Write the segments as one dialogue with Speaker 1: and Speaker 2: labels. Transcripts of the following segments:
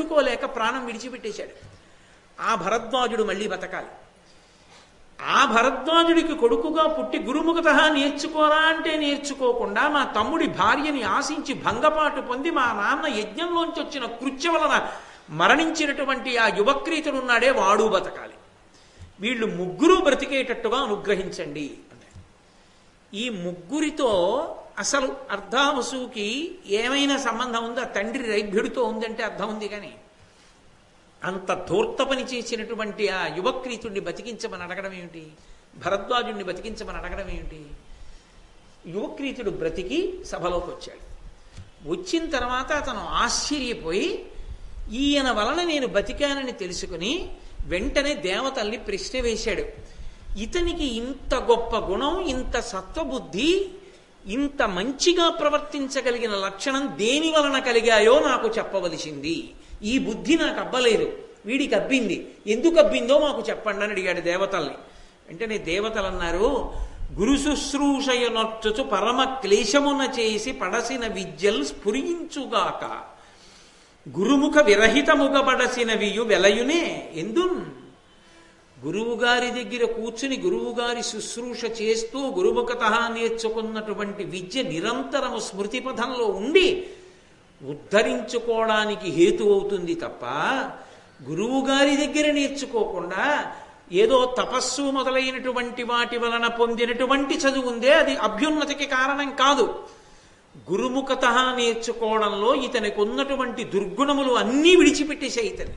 Speaker 1: తట్టుకోలేక ప్రాణం విడిచిపెట్టేశాడు. ఆ భరద్వాజుడు మళ్ళీ బతకాలి. ఆ భరద్వాజుడికి కొడుకుగా పుట్టి గురుముఖత నేర్చుకోరా అంటే నేర్చుకోకుండా మా తమ్ముడి భార్యని ఆశించి భంగపాటు పొంది మా నాన్న యజ్ఞంలోంచి వచ్చిన కృత్య వలన మరణించినటువంటి ఆ యువక్రీతుడున్నాడే వాడు బతకాలి. వీళ్ళు ముగ్గురు బ్రతికేటట్టుగా అనుగ్రహించండి. అన్నాడు ఈ ముగ్గురితో అసలు అర్ధావసుకి ఏమైనా సంబంధం ఉందా? తండ్రి రైభ్యుడితో ఉందంటే అర్థం ఉంది కానీ అంత ధూర్త పని చేసినటువంటి ఆ యువక్రీతుడిని బతికించమని అడగడం ఏమిటి? భరద్వాజుడిని బతికించమని అడగడం ఏమిటి? యువక్రీతుడు బ్రతికి సభలోకి వచ్చాడు. వచ్చిన తర్వాత అతను ఆశ్చర్యపోయి ఈయన వలన నేను బతికానని తెలుసుకుని వెంటనే దేవతల్ని ప్రశ్న వేశాడు. ఇతనికి ఇంత గొప్ప గుణం ఇంత సత్వబుద్ధి ఇంత మంచిగా ప్రవర్తించగలిగిన లక్షణం దేని వలన కలిగాయో నాకు చెప్పవలసింది. ఈ బుద్ధి నాకు అబ్బలేదు. వీడికి అబ్బింది. ఎందుకు అబ్బిందో మాకు చెప్పండి అని అడిగాడు దేవతల్ని. వెంటనే దేవతలు అన్నారు గురు శుశ్రూషయనొచ్చుచు పరమ క్లేశమున చేసి పడసిన విద్యలు స్ఫురించుగాక. గురుముఖ విరహితముగబడసినవియు వెలయునే ఎందున్ గురువుగారి దగ్గర కూర్చుని గురువుగారి శుశ్రూష చేస్తూ గురుముఖత నేర్చుకున్నటువంటి విద్య నిరంతరము స్మృతి పథంలో ఉండి ఉద్ధరించుకోవడానికి హేతు అవుతుంది తప్ప గురువుగారి దగ్గర నేర్చుకోకుండా ఏదో తపస్సు మొదలైనటువంటి వాటి వలన పొందినటువంటి చదువు ఉందే అది అభ్యున్నతికి కారణం కాదు. గురుముఖత నేర్చుకోవడంలో ఇతనికి ఉన్నటువంటి దుర్గుణములు అన్నీ విడిచిపెట్టేసే ఇతని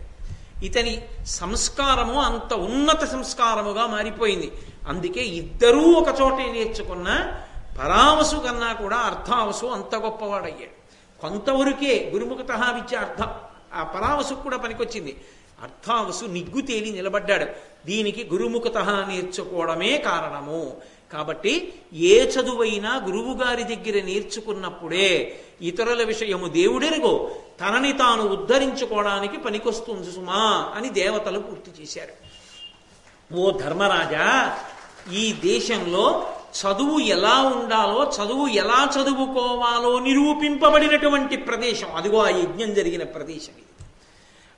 Speaker 1: ఇతని సంస్కారము అంత ఉన్నత సంస్కారముగా మారిపోయింది. అందుకే ఇద్దరూ ఒక చోటే నేర్చుకున్న పరావసు కన్నా కూడా అర్థావసు అంత గొప్పవాడయ్యాడు కొంతవరకే గురుముఖత విద్య అర్థ ఆ పరావసు కూడా పనికొచ్చింది. అర్థావసు నిగ్గు తేలి నిలబడ్డాడు. దీనికి గురుముఖత నేర్చుకోవడమే కారణము. కాబట్టి ఏ చదువైనా గురువుగారి దగ్గర నేర్చుకున్నప్పుడే ఇతరుల విషయము దేవుడెరుగో. తనని తాను ఉద్ధరించుకోవడానికి పనికొస్తుంది సుమా అని దేవతలు పూర్తి చేశారు. ఓ ధర్మరాజా ఈ దేశంలో చదువు ఎలా ఉండాలో చదువు ఎలా చదువుకోవాలో నిరూపింపబడినటువంటి ప్రదేశం. అదిగో ఆ యజ్ఞం జరిగిన ప్రదేశం ఇది.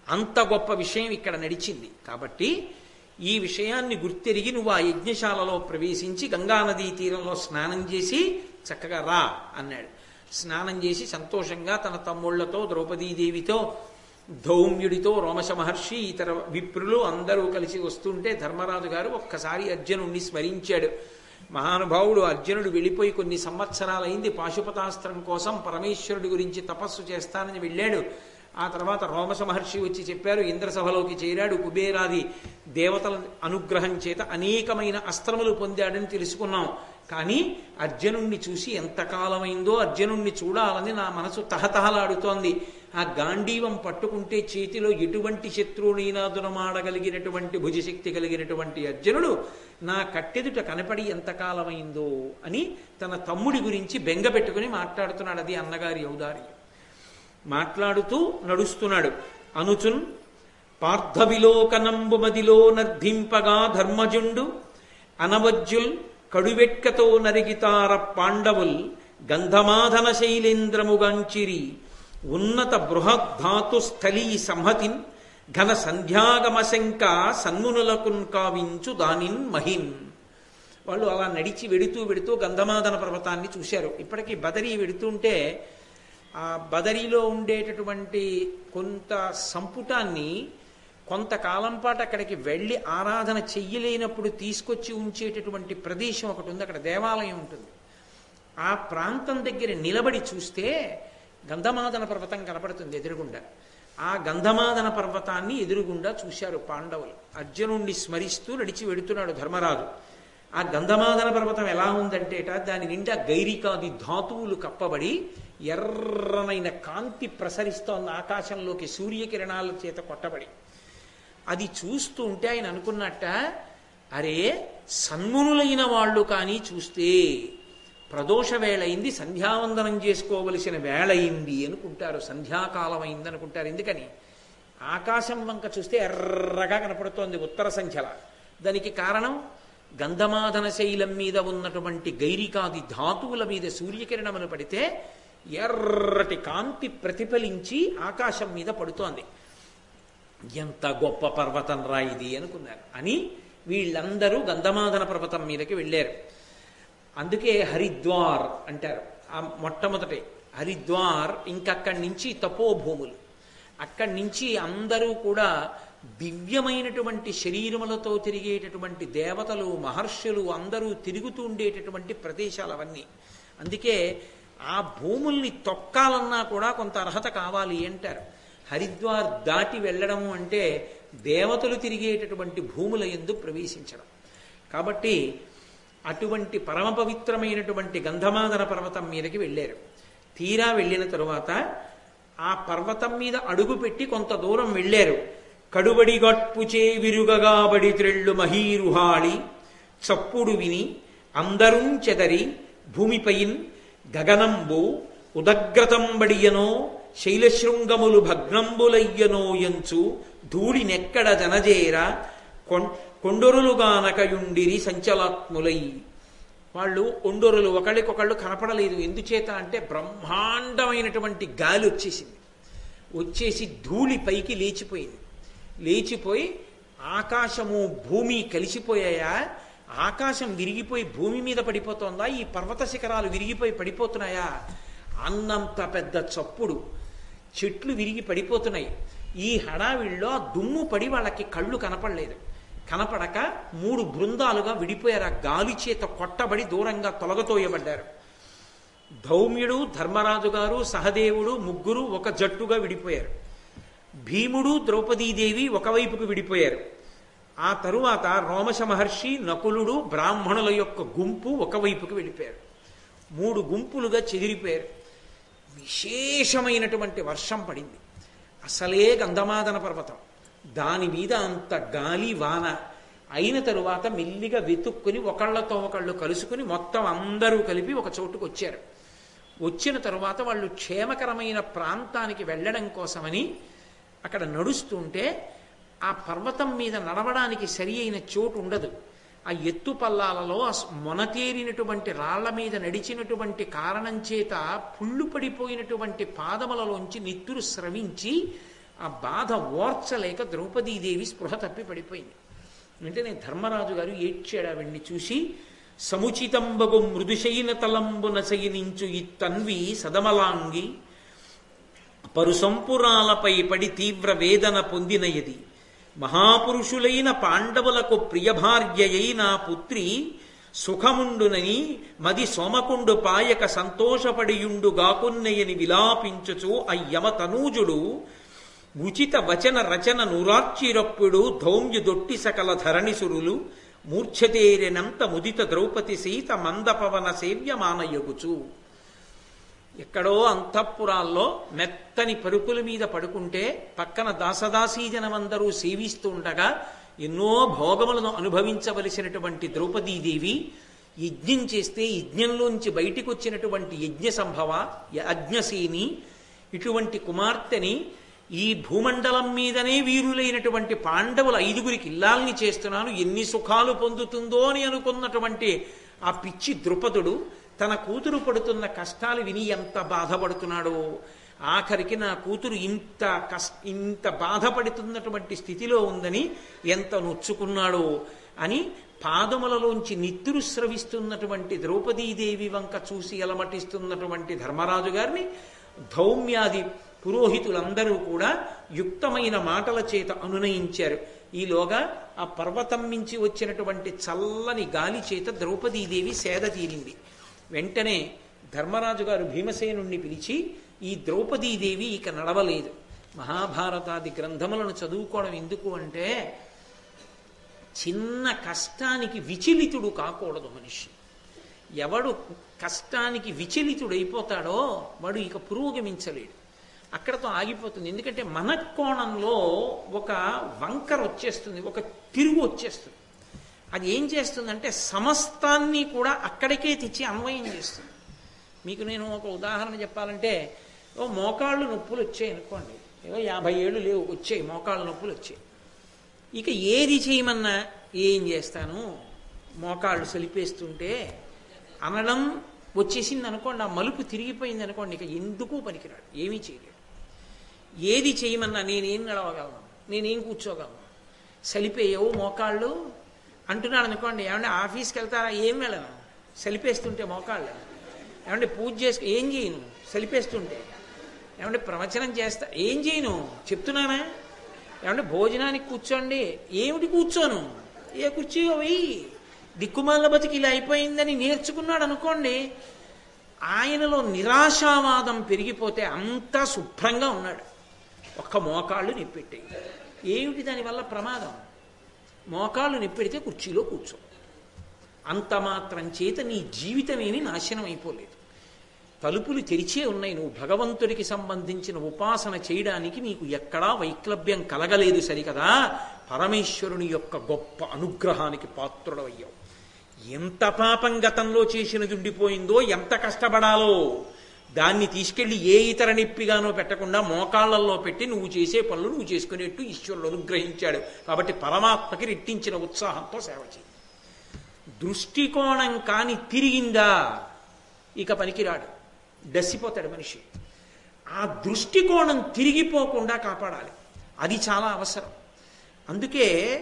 Speaker 1: అంత గొప్ప విషయం ఇక్కడ నడిచింది. కాబట్టి ఈ విషయాన్ని గుర్తెరిగి నువ్వు ఆ యజ్ఞశాలలో ప్రవేశించి గంగానదీ తీరంలో స్నానం చేసి చక్కగా రా అన్నాడు. స్నానం చేసి సంతోషంగా తన తమ్ముళ్ళతో ద్రౌపదీదేవితో ధౌమ్యుడితో రోమశ మహర్షి ఇతర విప్రులు అందరూ కలిసి వస్తుంటే ధర్మరాజు గారు ఒక్కసారి అర్జునుడిని స్మరించాడు. మహానుభావుడు అర్జునుడు వెళ్ళిపోయి కొన్ని సంవత్సరాలైంది పాశుపతాస్త్రం కోసం పరమేశ్వరుడి గురించి తపస్సు చేస్తానని వెళ్ళాడు. ఆ తర్వాత రోమస మహర్షి వచ్చి చెప్పారు ఇంద్రసభలోకి చేరాడు కుబేరాది దేవతల అనుగ్రహం చేత అనేకమైన అస్త్రములు పొందాడని తెలుసుకున్నాం. కానీ అర్జునుణ్ణి చూసి ఎంతకాలమైందో అర్జునుణ్ణి చూడాలని నా మనసు తహతహలాడుతోంది. ఆ గాంధీవం పట్టుకుంటే చేతిలో ఎటువంటి శత్రువునైనా దురమాడగలిగినటువంటి భుజశక్తి కలిగినటువంటి అర్జునుడు నా కట్టెదుట కనపడి ఎంతకాలమైందో అని తన తమ్ముడి గురించి బెంగ పెట్టుకుని మాట్లాడుతున్నాడు. అది అన్నగారి ఔదార్యం. మాట్లాడుతూ నడుస్తున్నాడు. అనుచున్ పార్థవిలోకనంబు మదిలో నర్ధింపగా ధర్మజుండు అనవజ్జుల్ కడువెట్కతో నరిగితార పాండవుల్ గంధమాధన శైలేంద్రముగాంచిరి ఉన్నత బృహద్ధాతు స్థలీ సంహతిన్ ఘన సంధ్యాగమశంక సన్మునులకున్ కావించు దానిన్ మహిన్. వాళ్ళు అలా నడిచి వెడుతూ వెడుతూ గంధమాదన పర్వతాన్ని చూశారు. ఇప్పటికీ బదరీ వెడుతుంటే ఆ బదరీలో ఉండేటటువంటి కొంత సంపుటాన్ని కొంతకాలం పాటు అక్కడికి వెళ్ళి ఆరాధన చెయ్యలేనప్పుడు తీసుకొచ్చి ఉంచేటటువంటి ప్రదేశం ఒకటి ఉంది. అక్కడ దేవాలయం ఉంటుంది. ఆ ప్రాంతం దగ్గర నిలబడి చూస్తే గంధమాదన పర్వతం కనపడుతుంది ఎదురుగుండా. ఆ గంధమాదన పర్వతాన్ని ఎదురుగుండా చూశారు పాండవులు. అర్జునుణ్ణి స్మరిస్తూ నడిచి వెడుతున్నాడు ధర్మరాజు. ఆ గంధమాదన పర్వతం ఎలా ఉందంటేట దాని నిండా గైరికాది ధాతువులు కప్పబడి ఎర్రనైన కాంతి ప్రసరిస్తోన్న ఆకాశంలోకి సూర్యకిరణాల చేత కొట్టబడి. అది చూస్తూ ఉంటే ఆయన అనుకున్నట్ట అరే సన్మునులైన వాళ్ళు కానీ చూస్తే ప్రదోష వేళయింది సంధ్యావందనం చేసుకోవలసిన వేళయింది అనుకుంటారు సంధ్యాకాలం అయింది అనుకుంటారు. ఎందుకని? ఆకాశం వంక చూస్తే ఎర్రగా కనపడుతోంది ఉత్తర సంఖ్యల. దానికి కారణం? గంధమాదన శైలం మీద ఉన్నటువంటి గైరికాది ధాతువుల మీద సూర్యకిరణములు పడితే ఎర్రటి కాంతి ప్రతిఫలించి ఆకాశం మీద పడుతోంది. ఎంత గొప్ప పర్వతం రా ఇది అనుకున్నారు. అని వీళ్ళందరూ గంధమాదన పర్వతం మీదకి వెళ్ళారు. అందుకే హరిద్వార్ అంటారు. ఆ మొట్టమొదటి హరిద్వార్ ఇంకక్కడి నుంచి తపోభూములు. అక్కడి నుంచి అందరూ కూడా దివ్యమైనటువంటి శరీరములతో తిరిగేటటువంటి దేవతలు మహర్షులు అందరూ తిరుగుతూ ఉండేటటువంటి ప్రదేశాలు అవన్నీ అందుకే ఆ భూముల్ని తొక్కాలన్నా కూడా కొంత అర్హత కావాలి అంటారు. హరిద్వార్ దాటి వెళ్ళడము అంటే దేవతలు తిరిగేటటువంటి భూముల ఎందు ప్రవేశించడం. కాబట్టి అటువంటి పరమ పవిత్రమైనటువంటి గంధమాదన పర్వతం మీదకి వెళ్ళారు. తీరా వెళ్ళిన తరువాత ఆ పర్వతం మీద అడుగు పెట్టి కొంత దూరం వెళ్ళారు. కడుబడిగట్పుచే విరుగగాబడి త్రెళ్ళు మహీరుహాళి చప్పుడు విని అందరూ చెదరి భూమిపైన్ గగనంబు ఉదగ్రతంబడియనో శైలశృంగములు భగ్నంబులయ్యనో ఎంచు ధూళినెక్కడ జనజేర కొండొరులుగానకయుండిరి సంచలాత్ములై. వాళ్ళు ఒండొరులు ఒకళ్ళకొకళ్ళు కనపడలేదు. ఎందుచేత అంటే బ్రహ్మాండమైనటువంటి గాలి వచ్చేసింది. వచ్చేసి ధూళి పైకి లేచిపోయింది. లేచిపోయి ఆకాశము భూమి కలిసిపోయాయా? ఆకాశం విరిగిపోయి భూమి మీద పడిపోతోందా? ఈ పర్వత శిఖరాలు విరిగిపోయి పడిపోతున్నాయా? అన్నంత పెద్ద చప్పుడు. చెట్లు విరిగి పడిపోతున్నాయి. ఈ హడావిడిలో దుమ్ము పడి వాళ్ళకి కళ్ళు కనపడలేదు. కనపడక మూడు బృందాలుగా విడిపోయారు. ఆ గాలి చేత కొట్టబడి దూరంగా తొలగతోయబడ్డారు. ధౌమ్యుడు ధర్మరాజు గారు సహదేవుడు ముగ్గురు ఒక జట్టుగా విడిపోయారు. భీముడు ద్రౌపదీదేవి ఒకవైపుకు విడిపోయారు. ఆ తరువాత రోమశ మహర్షి నకులుడు బ్రాహ్మణుల యొక్క గుంపు ఒకవైపుకు వెళ్ళిపోయారు మూడు గుంపులుగా చెదిరిపోయారు. విశేషమైనటువంటి వర్షం పడింది. అసలే గంధమాదన పర్వతం. దాని మీద అంత గాలి వాన అయిన తరువాత మెల్లిగా వెతుక్కుని ఒకళ్ళతో ఒకళ్ళు కలుసుకుని మొత్తం అందరూ కలిపి ఒక చోటుకు వచ్చారు. వచ్చిన తరువాత వాళ్ళు క్షేమకరమైన ప్రాంతానికి వెళ్ళడం కోసమని అక్కడ నడుస్తుంటే ఆ పర్వతం మీద నడవడానికి సరి అయిన చోటు ఉండదు. ఆ ఎత్తు పల్లాలలో మొనతేరినటువంటి రాళ్ళ మీద నడిచినటువంటి కారణం చేత పుళ్ళు పడిపోయినటువంటి పాదములలోంచి నిత్తురు స్రవించి ఆ బాధ ఓర్చలేక ద్రౌపదీదేవి స్పృహ తప్పి పడిపోయింది. వెంటనే ధర్మరాజు గారు ఏడ్చాడు ఆవిడ్ని చూసి సముచితంబగు మృదుశైన తలంబు నసగినించు ఈ తన్వి సదమలాంగి పరుసంపురాలపై పడి తీవ్ర వేదన పొందినయది. మహాపురుషులైన పాండవులకు ప్రియభార్యయైన పుత్రి సుఖముండునని మది సోమకుండు పాయక సంతోషపడియుండు గాకున్నయని విలాపించుచు అయ్యమ తనూజుడు ఉచిత వచన రచన నురార్చిరప్పుడు ధౌమ్యుదొట్టి సకల ధరణిసురులు మూర్ఛతేరినంత ముదిత ద్రౌపది సీత మందపవన సేవ్యమానయగుచు ఎక్కడో అంతఃపురాల్లో మెత్తని పరుపుల మీద పడుకుంటే పక్కన దాసదాసీజనమందరూ సేవిస్తూ ఉండగా ఎన్నో భోగములను అనుభవించవలసినటువంటి ద్రౌపదీదేవి యజ్ఞం చేస్తే యజ్ఞంలోంచి బయటికి వచ్చినటువంటి యజ్ఞ సంభవ యజ్ఞసేని ఇటువంటి కుమార్తెని ఈ భూమండలం మీదనే వీరులైనటువంటి పాండవుల ఐదుగురికి ఇల్లాల్ని చేస్తున్నాను ఎన్ని సుఖాలు పొందుతుందో అని అనుకున్నటువంటి ఆ పిచ్చి ద్రుపదుడు తన కూతురు పడుతున్న కష్టాలు విని ఎంత బాధపడుతున్నాడో. ఆఖరికి నా కూతురు ఇంత కష్ ఇంత బాధపడుతున్నటువంటి స్థితిలో ఉందని ఎంత నొచ్చుకున్నాడో అని పాదములలోంచి నిత్తురు స్రవిస్తున్నటువంటి ద్రౌపదీదేవి వంక చూసి అలమటిస్తున్నటువంటి ధర్మరాజు గారిని ధౌమ్యాది పురోహితులందరూ కూడా యుక్తమైన మాటల చేత అనునయించారు. ఈలోగా ఆ పర్వతం మించి వచ్చినటువంటి చల్లని గాలి చేత ద్రౌపదీదేవి సేద తీరింది. వెంటనే ధర్మరాజు గారు భీమసేనుణ్ణి పిలిచి ఈ ద్రౌపదీదేవి ఇక నడవలేదు. మహాభారతాది గ్రంథములను చదువుకోవడం ఎందుకు అంటే చిన్న కష్టానికి విచలితుడు కాకూడదు మనిషి. ఎవడు కష్టానికి విచలితుడైపోతాడో వాడు ఇక పురోగమించలేడు. అక్కడతో ఆగిపోతుంది. ఎందుకంటే మన కోణంలో ఒక వంకర వచ్చేస్తుంది ఒక తిరుగు వచ్చేస్తుంది. అది ఏం చేస్తుందంటే సమస్తాన్ని కూడా అక్కడికే తెచ్చి అన్వయం చేస్తుంది. మీకు నేను ఒక ఉదాహరణ చెప్పాలంటే ఓ మోకాళ్ళు నొప్పులు వచ్చాయి అనుకోండి. ఏదో యాభై ఏళ్ళు లేవు వచ్చాయి మోకాళ్ళు నొప్పులు వచ్చాయి. ఇక ఏది చేయమన్నా ఏం చేస్తాను? మోకాళ్ళు సలిపేస్తుంటే అనడం వచ్చేసింది అనుకోండి ఆ మలుపు తిరిగిపోయింది అనుకోండి ఇక ఎందుకు పనికిరాడు ఏమీ చేయలేడు. ఏది చేయమన్నా నేనేం నడవగలను నేనేం కూర్చోగలను? సలిపేయవు మోకాళ్ళు అంటున్నాడు అనుకోండి ఏమంటే ఆఫీస్కి వెళ్తారా? ఏం వెళ్ళను? సెలిపేస్తుంటే మోకాళ్ళు. ఏమంటే పూజ చేసుకు ఏం చేయను? సెలిపేస్తుంటే. ఏమంటే ప్రవచనం చేస్తా ఏం చేయను? చెప్తున్నానా? ఏమంటే భోజనానికి కూర్చోండి. ఏమిటి కూర్చోను? ఏ కుర్చీ? వెయ్యి. దిక్కుమాల బతికి ఇలా అయిపోయిందని నేర్చుకున్నాడు అనుకోండి ఆయనలో నిరాశావాదం పెరిగిపోతే అంతా శుభ్రంగా ఉన్నాడు. ఒక్క మోకాళ్ళు నిప్పెట్టాయి. ఏమిటి దానివల్ల ప్రమాదం? మోకాళ్ళు నిప్పెడితే కుర్చీలో కూర్చో. అంత మాత్రం చేత నీ జీవితం ఏమీ నాశనం అయిపోలేదు తలుపులు తెరిచే ఉన్నాయి. నువ్వు భగవంతుడికి సంబంధించిన ఉపాసన చేయడానికి నీకు ఎక్కడా వైక్లభ్యం కలగలేదు సరికదా? పరమేశ్వరుని యొక్క గొప్ప అనుగ్రహానికి పాత్రుడవయ్యావు. ఎంత పాపం గతంలో చేసినది ఉండిపోయిందో ఎంత కష్టపడాలో! దాన్ని తీసుకెళ్ళి ఏ ఇతర నొప్పిగానో పెట్టకుండా మోకాళ్ళలో పెట్టి నువ్వు చేసే పనులు నువ్వు చేసుకునేట్టు ఈశ్వరుడు అనుగ్రహించాడు. కాబట్టి పరమాత్మకి రెట్టించిన ఉత్సాహంతో సేవ చేయి. దృష్టికోణం కాని తిరిగిందా ఇక పనికిరాడు. డసిపోతాడు మనిషి. ఆ దృష్టికోణం తిరిగిపోకుండా కాపాడాలి. అది చాలా అవసరం. అందుకే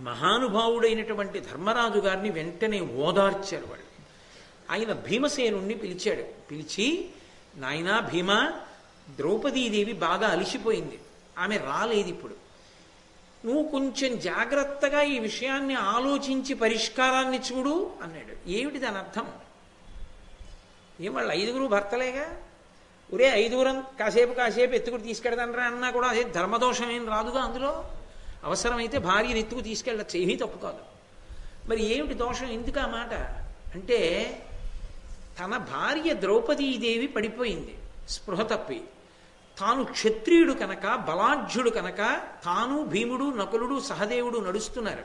Speaker 1: మహానుభావుడైనటువంటి ధర్మరాజు గారిని వెంటనే ఓదార్చారు వాళ్ళు. ఆయన భీమసేనుణ్ణి పిలిచాడు. పిలిచి నాయనా భీమ ద్రౌపదీదేవి బాగా అలిసిపోయింది. ఆమె రాలేదు ఇప్పుడు నువ్వు కొంచెం జాగ్రత్తగా ఈ విషయాన్ని ఆలోచించి పరిష్కారాన్ని చూడు అన్నాడు. ఏమిటి దాని అర్థం? ఏం వాళ్ళు ఐదుగురు భర్తలేగా? ఒరే ఐదుగురం కాసేపు కాసేపు ఎత్తుకుని తీసుకెడదండ్రా అన్నా కూడా అదే ధర్మదోషం ఏం రాదుగా అందులో? అవసరమైతే భార్యను ఎత్తుకు తీసుకెళ్ళచ్చు. ఏమీ తప్పు కాదు. మరి ఏమిటి దోషం? ఎందుకు ఆ మాట? అంటే తన భార్య ద్రౌపదీదేవి పడిపోయింది. స్పృహ తప్పి. తాను క్షత్రియుడు కనుక బలాఢ్యుడు కనుక తాను భీముడు నకులుడు సహదేవుడు నడుస్తున్నారు.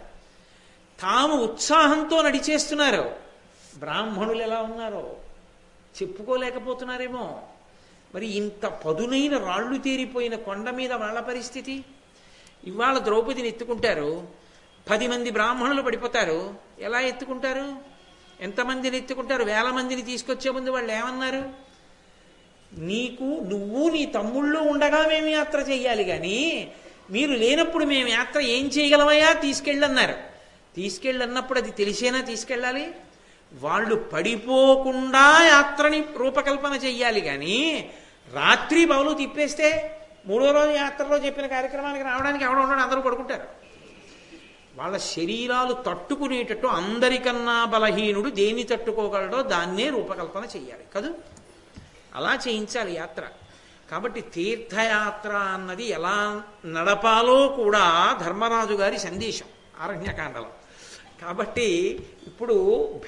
Speaker 1: తాము ఉత్సాహంతో నడిచేస్తున్నారు. బ్రాహ్మణులు ఎలా ఉన్నారో? చెప్పుకోలేకపోతున్నారేమో. మరి ఇంత పదునైన రాళ్ళు తేరిపోయిన కొండ మీద వాళ్ళ పరిస్థితి? ఇవాళ ద్రౌపదిని ఎత్తుకుంటారు. పది మంది బ్రాహ్మణులు పడిపోతారు. ఎలా ఎత్తుకుంటారు? ఎంతమందిని ఎత్తుకుంటారు? వేల మందిని తీసుకొచ్చే ముందు వాళ్ళు ఏమన్నారు? నీకు నువ్వు నీ తమ్ముళ్ళు ఉండగా మేము యాత్ర చేయాలి కానీ మీరు లేనప్పుడు మేము యాత్ర ఏం చేయగలమయ్యా? తీసుకెళ్ళన్నారు. తీసుకెళ్ళన్నప్పుడు అది తెలిసేనా తీసుకెళ్ళాలి? వాళ్ళు పడిపోకుండా యాత్రని రూపకల్పన చెయ్యాలి కానీ రాత్రి బౌలు తిప్పేస్తే మూడో రోజు యాత్రలో చెప్పిన కార్యక్రమానికి రావడానికి ఎవడ ఉండడం అందరూ పడుకుంటారు. వాళ్ళ శరీరాలు తట్టుకునేటట్టు అందరికన్నా బలహీనుడు దేన్ని తట్టుకోగలడో దాన్నే రూపకల్పన చేయాలి కదూ? అలా చేయించాలి యాత్ర. కాబట్టి తీర్థయాత్ర అన్నది ఎలా నడపాలో కూడా ధర్మరాజు గారి సందేశం ఆరణ్యకాండలో కాబట్టి ఇప్పుడు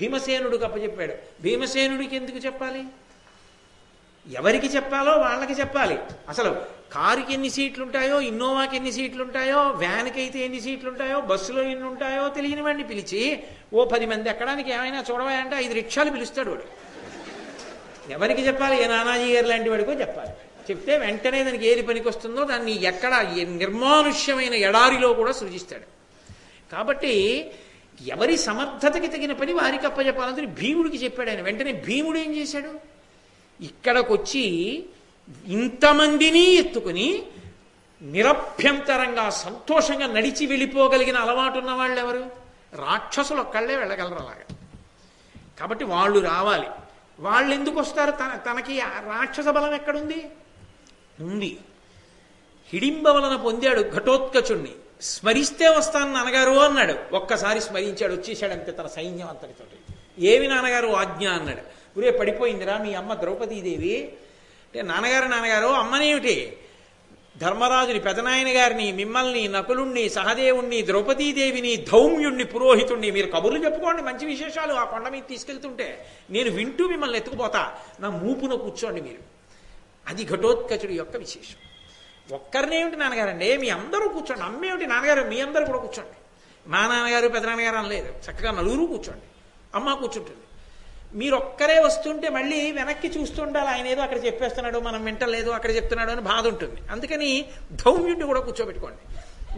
Speaker 1: భీమసేనుడికి అప్పచెప్పాడు భీమసేనుడికి ఎందుకు చెప్పాలి? ఎవరికి చెప్పాలో వాళ్ళకి చెప్పాలి. అసలు కారుకి ఎన్ని సీట్లు ఉంటాయో ఇన్నోవాకి ఎన్ని సీట్లు ఉంటాయో వ్యాన్కి అయితే ఎన్ని సీట్లు ఉంటాయో బస్సులో ఎన్ని ఉంటాయో తెలియని వాడిని పిలిచి ఓ పది మంది ఎక్కడానికి ఏమైనా చూడవా అంటే ఐదు రిక్షాలు పిలుస్తాడు వాడు. ఎవరికి చెప్పాలి? ఏ నానాజీ గారు లాంటి వాడికో చెప్పాలి. చెప్తే వెంటనే దానికి ఏది పనికి వస్తుందో దాన్ని ఎక్కడ నిర్మానుష్యమైన ఎడారిలో కూడా సృజిస్తాడు. కాబట్టి ఎవరి సమర్థతకి తగిన పని వారికి అప్పచెప్పాలని భీముడికి చెప్పాడు ఆయన. వెంటనే భీముడు ఏం చేశాడు? ఇక్కడకొచ్చి ఇంతమందిని ఎత్తుకుని నిరభ్యంతరంగా సంతోషంగా నడిచి వెళ్ళిపోగలిగిన అలవాటు ఉన్న వాళ్ళు ఎవరు రాక్షసులు ఒక్కళ్ళే వెళ్ళగలరు అలాగా. కాబట్టి వాళ్ళు రావాలి. వాళ్ళు ఎందుకు వస్తారు తన తనకి ఆ రాక్షస బలం ఎక్కడుంది? ఉంది. హిడింబ వలన పొందాడు ఘటోత్కచుణ్ణి. స్మరిస్తే వస్తాను నాన్నగారు అన్నాడు. ఒక్కసారి స్మరించాడు వచ్చేసాడంతే తన సైన్యం అంతటితోటి. ఏమి నాన్నగారు ఆజ్ఞ అన్నాడు. ఉరే పడిపోయిందిరా మీ అమ్మ ద్రౌపదీదేవి. అంటే నాన్నగారు నాన్నగారు అమ్మనేమిటి? ధర్మరాజుని పెదనాయన గారిని మిమ్మల్ని నకులుణ్ణి సహదేవుణ్ణి ద్రౌపదీదేవిని ధౌమ్యుణ్ణి పురోహితుణ్ణి మీరు కబుర్లు చెప్పుకోండి మంచి విశేషాలు ఆ కొండ మీద తీసుకెళ్తుంటే. నేను వింటూ మిమ్మల్ని ఎత్తుకుపోతా. నా మూపున కూర్చోండి మీరు. అది ఘటోత్కచుడి యొక్క విశేషం. ఒక్కరినేమిటి నాన్నగారండి? మీ అందరూ కూర్చోండి. అమ్మేమిటి నాన్నగారు? మీ అందరూ కూడా కూర్చోండి. మా నాన్నగారు పెదనాన్నగారు అనలేదు. చక్కగా నలుగురు కూర్చోండి. అమ్మ కూర్చుంటుంది. మీరు ఒక్కరే వస్తుంటే మళ్ళీ వెనక్కి చూస్తుండాలి. ఆయన ఏదో అక్కడ చెప్పేస్తున్నాడు మనం వింటలేదు అక్కడ చెప్తున్నాడు అని బాధ ఉంటుంది. అందుకని ధౌమ్యుడిని కూడా కూర్చోబెట్టుకోండి.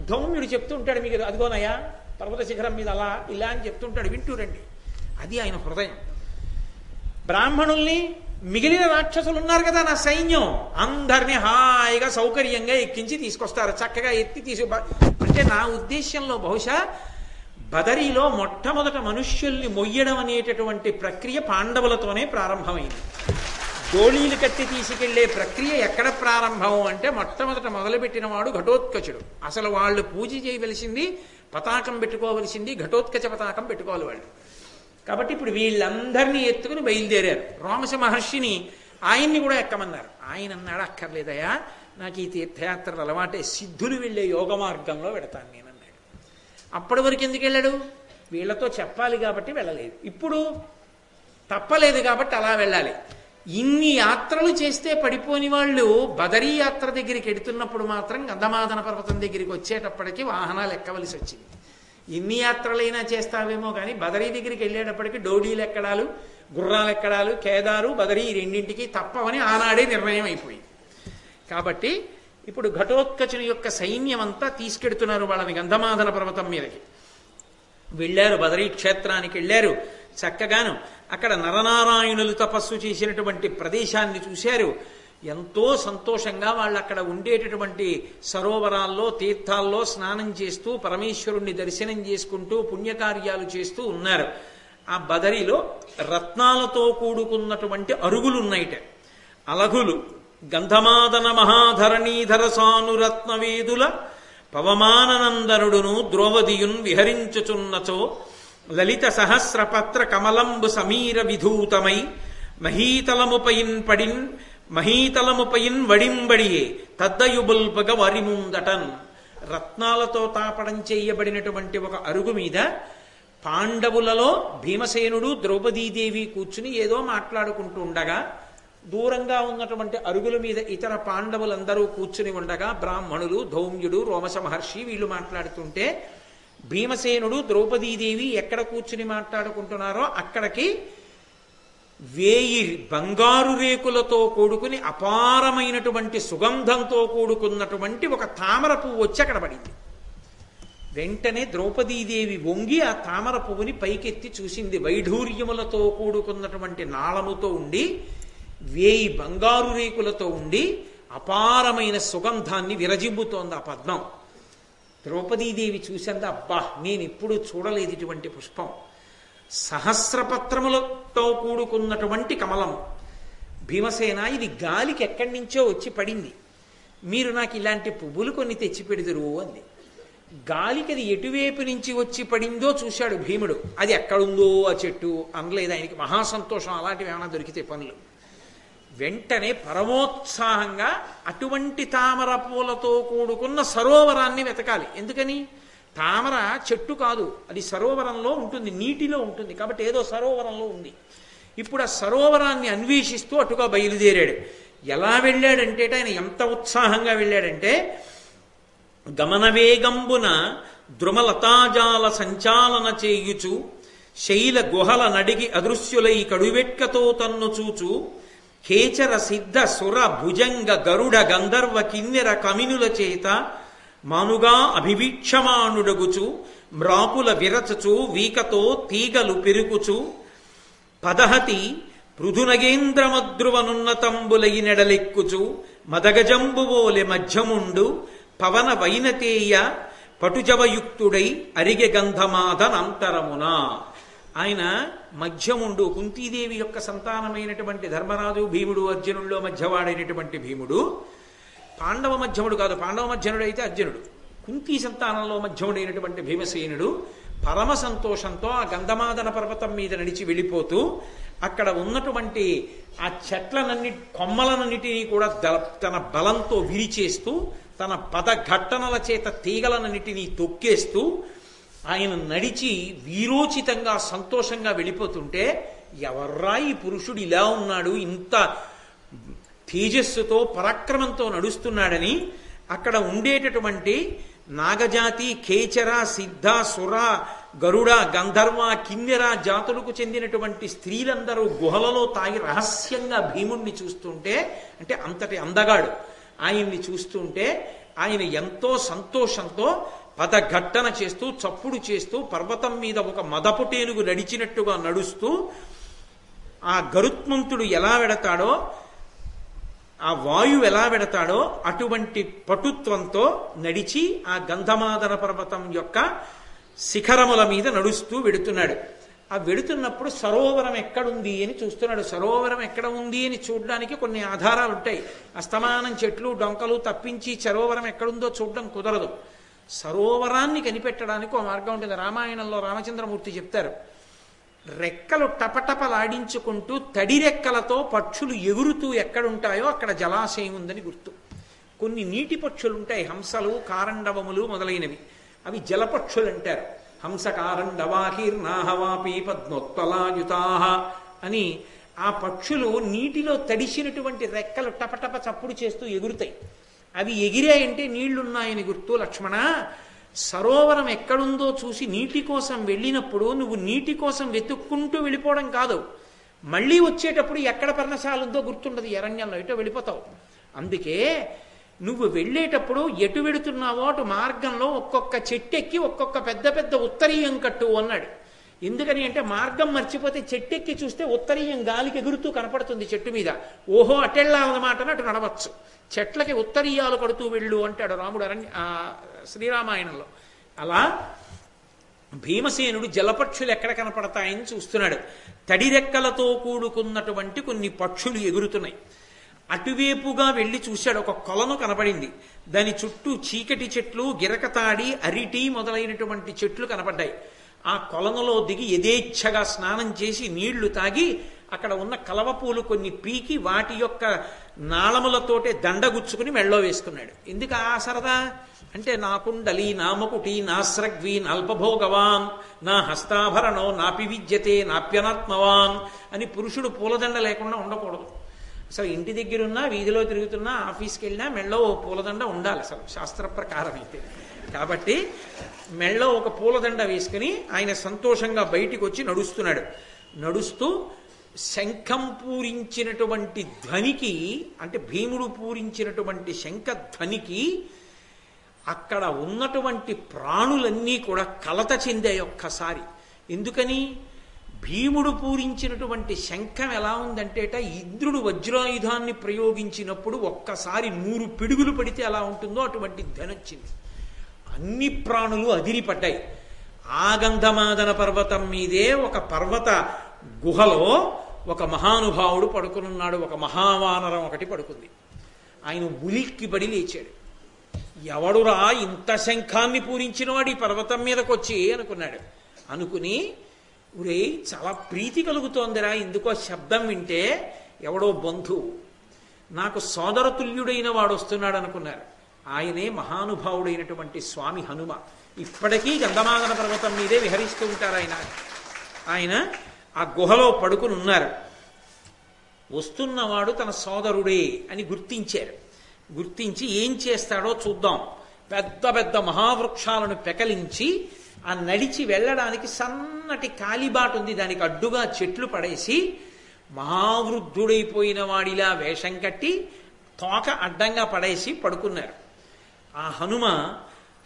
Speaker 1: ధౌమ్యుడు చెప్తూ ఉంటాడు మీకు అదిగోనయ్యా పర్వత శిఖరం మీద అలా ఇలా అని చెప్తుంటాడు వింటూ రండి. అది ఆయన హృదయం. బ్రాహ్మణుల్ని మిగిలిన రాక్షసులు ఉన్నారు కదా నా సైన్యం. అందరినీ హాయిగా సౌకర్యంగా ఎక్కించి తీసుకొస్తారు. చక్కగా ఎత్తి తీసుకు అంటే నా ఉద్దేశంలో బహుశా బదరీలో మొట్టమొదట మనుష్యుల్ని మొయ్యడం అనేటటువంటి ప్రక్రియ పాండవులతోనే ప్రారంభమైంది. గోళీలు కట్టి తీసుకెళ్ళే ప్రక్రియ ఎక్కడ ప్రారంభం అంటే మొట్టమొదట మొదలుపెట్టిన వాడు ఘటోత్కచుడు. అసలు వాళ్ళు పూజ చేయవలసింది పతాకం పెట్టుకోవలసింది ఘటోత్కచ పతాకం పెట్టుకోవాలి వాళ్ళు. కాబట్టి ఇప్పుడు వీళ్ళందరినీ ఎత్తుకుని బయలుదేరారు. రామస మహర్షిని ఆయన్ని కూడా ఎక్కమన్నారు. ఆయన అన్నాడు అక్కర్లేదయా నాకు ఈ తీర్థయాత్రలు అలవాటే. సిద్ధులు వెళ్ళే యోగ మార్గంలో పెడతాను నేను అప్పటి వరకు ఎందుకు వెళ్ళాడు? వీళ్ళతో చెప్పాలి కాబట్టి వెళ్ళలేదు. ఇప్పుడు తప్పలేదు కాబట్టి అలా వెళ్ళాలి. ఇన్ని యాత్రలు చేస్తే పడిపోని వాళ్ళు బదరీ యాత్ర దగ్గరికి ఎడుతున్నప్పుడు మాత్రం గంధమాదన పర్వతం దగ్గరికి వచ్చేటప్పటికి వాహనాలు ఎక్కవలసి వచ్చింది. ఎన్ని యాత్రలైనా చేస్తావేమో కానీ బదరీ దగ్గరికి వెళ్ళేటప్పటికి డోడీలు ఎక్కడాలు గుర్రాలు ఎక్కడాలు కేదారు బదరీ రెండింటికి తప్పవని ఆనాడే నిర్ణయం అయిపోయింది. కాబట్టి ఇప్పుడు ఘటోత్కచుని యొక్క సైన్యం అంతా తీసుకెడుతున్నారు వాళ్ళని గంధమాధన పర్వతం మీదకి. వెళ్ళారు బదరీ క్షేత్రానికి వెళ్ళారు. చక్కగాను అక్కడ నరనారాయణులు తపస్సు చేసినటువంటి ప్రదేశాన్ని చూశారు. ఎంతో సంతోషంగా వాళ్ళు అక్కడ ఉండేటటువంటి సరోవరాల్లో తీర్థాల్లో స్నానం చేస్తూ పరమేశ్వరుణ్ణి దర్శనం చేసుకుంటూ పుణ్యకార్యాలు చేస్తూ ఉన్నారు. ఆ బదరిలో రత్నాలతో కూడుకున్నటువంటి అరుగులు ఉన్నాయిట అలగులు. గంధమాదన మహాధరణీధర సానురత్నవేదుల పవమాననందరుడును ద్రౌపదియున్ విహరించుచున్నచో లలిత సహస్రపత్ర కమలంబు సమీర విధూతమై మహీతలముపయిన్ పడిన్ మహీతలముపయిన్ వడింబడియే తద్దయుబుల్పగ వరిముందటన్. రత్నాలతో తాపడం చేయబడినటువంటి ఒక అరుగు మీద పాండవులలో భీమసేనుడు ద్రౌపదీదేవి కూర్చుని ఏదో మాట్లాడుకుంటూ ఉండగా దూరంగా ఉన్నటువంటి అరుగుల మీద ఇతర పాండవులందరూ కూర్చుని ఉండగా బ్రాహ్మణులు ధౌమ్యుడు రోమస మహర్షి వీళ్ళు మాట్లాడుతుంటే భీమసేనుడు ద్రౌపదీదేవి ఎక్కడ కూర్చుని మాట్లాడుకుంటున్నారో అక్కడికి వేయి బంగారు రేకులతో కూడుకుని అపారమైనటువంటి సుగంధంతో కూడుకున్నటువంటి ఒక తామర పువ్వు వచ్చి అక్కడ పడింది. వెంటనే ద్రౌపదీదేవి వంగి ఆ తామర పువ్వుని పైకెత్తి చూసింది. వైఢూర్యములతో కూడుకున్నటువంటి నాళముతో ఉండి వేయి బంగారు రేకులతో ఉండి అపారమైన సుగంధాన్ని విరజిమ్ముతోంది ఆ పద్మం. ద్రౌపదీదేవి చూసింది అబ్బా నేను ఎప్పుడు చూడలేదు ఇటువంటి పుష్పం. సహస్రపత్రములతో కూడుకున్నటువంటి కమలం. భీమసేన ఇది గాలికి ఎక్కడి నుంచో వచ్చి పడింది. మీరు నాకు ఇలాంటి పువ్వులు కొన్ని తెచ్చి పెడుదురు అంది. గాలికి అది ఎటువైపు నుంచి వచ్చి పడిందో చూశాడు భీముడు. అది ఎక్కడుందో ఆ చెట్టు అనలేదు ఆయనకి. మహాసంతోషం అలాంటివి ఏమైనా దొరికితే పనులు. వెంటనే పరమోత్సాహంగా అటువంటి తామర పూలతో కూడుకున్న సరోవరాన్ని వెతకాలి. ఎందుకని? తామర చెట్టు కాదు. అది సరోవరంలో ఉంటుంది నీటిలో ఉంటుంది. కాబట్టి ఏదో సరోవరంలో ఉంది. ఇప్పుడు ఆ సరోవరాన్ని అన్వేషిస్తూ అటుగా బయలుదేరాడు. ఎలా వెళ్ళాడంటే ఆయన ఎంత ఉత్సాహంగా వెళ్ళాడంటే గమనవేగంబున ద్రుమలతాజాల సంచాలన చేయుచు శైల గుహల నడిగి అదృశ్యులై కడువెట్కతో తన్ను చూచు కేచర సిద్ధ సుర భుజంగ గరుడ గంధర్వ కిన్నెర కమినుల చేత మానుగా అభివీక్షమానుడగుచు మ్రాకుల విరచచు వీకతో తీగలు పెరుగుచు పదహతి పృథునగేంద్రమద్రువనున్నతంబులయినెడలెక్కుచు మదగజంబువోలె మధ్యముండు పవన వైనతేయ పటుజవయుక్తుడై అరిగె గంధమాదనంతరమున. ఆయన మధ్యముండు కుంతీదేవి యొక్క సంతానమైనటువంటి ధర్మరాజు భీముడు అర్జునుల్లో మధ్యవాడైనటువంటి భీముడు. పాండవ మధ్యముడు కాదు పాండవ మధ్యనుడు అయితే అర్జునుడు. కుంతీ సంతానంలో మధ్యముడైనటువంటి భీమసేనుడు పరమ సంతోషంతో ఆ గంధమాదన పర్వతం మీద నడిచి వెళ్ళిపోతూ అక్కడ ఉన్నటువంటి ఆ చెట్లనన్ని కొమ్మలనన్నిటినీ కూడా తన బలంతో విరిచేస్తూ తన పదఘట్టనల చేత తీగలనన్నిటినీ తొక్కేస్తూ ఆయన నడిచి వీరోచితంగా సంతోషంగా వెళ్ళిపోతుంటే ఎవర్రా ఈ పురుషుడు ఇలా ఉన్నాడు ఇంత తేజస్సుతో పరాక్రమంతో నడుస్తున్నాడని అక్కడ ఉండేటటువంటి నాగజాతి కేచర సిద్ధ సుర గరుడ గంధర్వ కిన్నెర జాతులకు చెందినటువంటి స్త్రీలందరూ గుహలలో తాగి రహస్యంగా భీముణ్ణి చూస్తుంటే అంటే అంతటి అందగాడు. ఆయన్ని చూస్తుంటే ఆయన ఎంతో సంతోషంతో పదఘట్టన చేస్తూ చప్పుడు చేస్తూ పర్వతం మీద ఒక మదపుటేనుగు నడిచినట్టుగా నడుస్తూ ఆ గరుత్మంతుడు ఎలా వెడతాడో ఆ వాయువు ఎలా వెడతాడో అటువంటి పటుత్వంతో నడిచి ఆ గంధమాదన పర్వతం యొక్క శిఖరముల మీద నడుస్తూ వెడుతున్నాడు. ఆ వెడుతున్నప్పుడు సరోవరం ఎక్కడుంది అని చూస్తున్నాడు. సరోవరం ఎక్కడ ఉంది అని చూడడానికి కొన్ని ఆధారాలు ఉంటాయి అస్తమానం చెట్లు డొంకలు తప్పించి సరోవరం ఎక్కడుందో చూడడం కుదరదు. సరోవరాన్ని కనిపెట్టడానికి ఒక మార్గం ఉంటుంది రామాయణంలో రామచంద్రమూర్తి చెప్తారు రెక్కలు టపటపలాడించుకుంటూ తడి రెక్కలతో పక్షులు ఎగురుతూ ఎక్కడుంటాయో అక్కడ జలాశయం ఉందని గుర్తు. కొన్ని నీటి పక్షులు ఉంటాయి హంసలు కారండవములు మొదలైనవి. అవి జలపక్షులు అంటారు. హంస కారండవాహీర్నాహవాపి పద్మోత్తలాయుతాహ అని ఆ పక్షులు నీటిలో తడిసినటువంటి రెక్కలు టపటప చప్పుడు చేస్తూ ఎగురుతాయి. అవి ఎగిరాయంటే నీళ్ళున్నాయని గుర్తు లక్ష్మణ. సరోవరం ఎక్కడుందో చూసి నీటి కోసం వెళ్ళినప్పుడు నువ్వు నీటి కోసం వెతుక్కుంటూ వెళ్ళిపోవడం కాదు. మళ్ళీ వచ్చేటప్పుడు ఎక్కడ పర్ణశాలుందో గుర్తుండదు ఎరణ్యంలో. ఎటో వెళ్ళిపోతావు. అందుకే నువ్వు వెళ్ళేటప్పుడు ఎటు వెడుతున్నావో అటు మార్గంలో ఒక్కొక్క చెట్టెక్కి ఒక్కొక్క పెద్ద పెద్ద ఉత్తరీయం కట్టు అన్నాడు. ఎందుకని అంటే మార్గం మర్చిపోతే చెట్టెక్కి చూస్తే ఉత్తరీయం గాలికి ఎగురుతూ కనపడుతుంది చెట్టు మీద. ఓహో అటెళ్ళా అన్నమాట అటు నడవచ్చు. చెట్లకి ఉత్తరీయాలు కడుతూ వెళ్ళు అంటాడు రాముడు అరణ్య శ్రీరామాయణంలో. అలా భీమసేనుడు జలపక్షులు ఎక్కడ కనపడతాయని చూస్తున్నాడు. తడిరెక్కలతో కూడుకున్నటువంటి కొన్ని పక్షులు ఎగురుతున్నాయి. అటువైపుగా వెళ్ళి చూశాడు ఒక కొలను కనపడింది. దాని చుట్టూ చీకటి చెట్లు గిరకతాడి అరిటి మొదలైనటువంటి చెట్లు కనపడ్డాయి. ఆ కొలనులో దిగి యథేచ్ఛగా స్నానం చేసి నీళ్ళు తాగి అక్కడ ఉన్న కలవపూలు కొన్ని పీకి వాటి యొక్క నాళములతోటే దండగుచ్చుకుని మెళ్ళో వేసుకున్నాడు. ఎందుకు ఆ సరదా? అంటే నా కుండలి నామకుటి నా నల్పభోగవాన్ నా హస్తాభరణో నాపి విద్యతే నాప్యనాత్మవాన్ అని పురుషుడు పూలదండ లేకుండా ఉండకూడదు. అసలు ఇంటి దగ్గరున్నా వీధిలో తిరుగుతున్నా ఆఫీస్కి వెళ్ళినా మెళ్ళో ఓ పూలదండ ఉండాలి అసలు. శాస్త్ర ప్రకారం అయితే. కాబట్టి మెళ్ళో ఒక పూలదండ వేసుకుని ఆయన సంతోషంగా బయటికి వచ్చి నడుస్తున్నాడు. నడుస్తూ శంఖం పూరించినటువంటి ధ్వనికి అంటే భీముడు పూరించినటువంటి శంఖ ధ్వనికి అక్కడ ఉన్నటువంటి ప్రాణులన్నీ కూడా కలత చెందాయి ఒక్కసారి. ఎందుకని? భీముడు పూరించినటువంటి శంఖం ఎలా ఉందంటేట ఇంద్రుడు వజ్రాయుధాన్ని ప్రయోగించినప్పుడు ఒక్కసారి నూరు పిడుగులు పడితే ఎలా ఉంటుందో అటువంటి ధ్వనొచ్చింది. అన్ని ప్రాణులు అదిరిపడ్డాయి ఆగంధమాదన పర్వతం మీదే ఒక పర్వత గుహలో ఒక మహానుభావుడు పడుకునున్నాడు. ఒక మహావానరం ఒకటి పడుకుంది. ఆయన ఉలిక్కి పడి లేచాడు. ఎవడురా ఇంత శంఖాన్ని పూరించినవాడు ఈ పర్వతం మీదకి వచ్చి అనుకున్నాడు. అనుకుని ఒరే చాలా ప్రీతి కలుగుతోందిరా. ఎందుకో శబ్దం వింటే ఎవడో బంధువు. నాకు సోదరతుల్యుడైన వాడు వస్తున్నాడు అనుకున్నారు ఆయనే మహానుభావుడైనటువంటి స్వామి హనుమ. ఇప్పటికీ గంధమాదన పర్వతం మీదే విహరిస్తూ ఉంటారు ఆయన. ఆయన ఆ గుహలో పడుకుని ఉన్నారు. వస్తున్నవాడు తన సోదరుడే అని గుర్తించారు. గుర్తించి ఏం చేస్తాడో చూద్దాం. పెద్ద పెద్ద మహావృక్షాలను పెకలించి ఆ నడిచి వెళ్ళడానికి సన్నటి కాలిబాటు ఉంది. దానికి అడ్డుగా చెట్లు పడేసి మహావృద్ధుడైపోయిన వాడిలా వేషం కట్టి తోక అడ్డంగా పడేసి పడుకున్నారు. ఆ హనుమ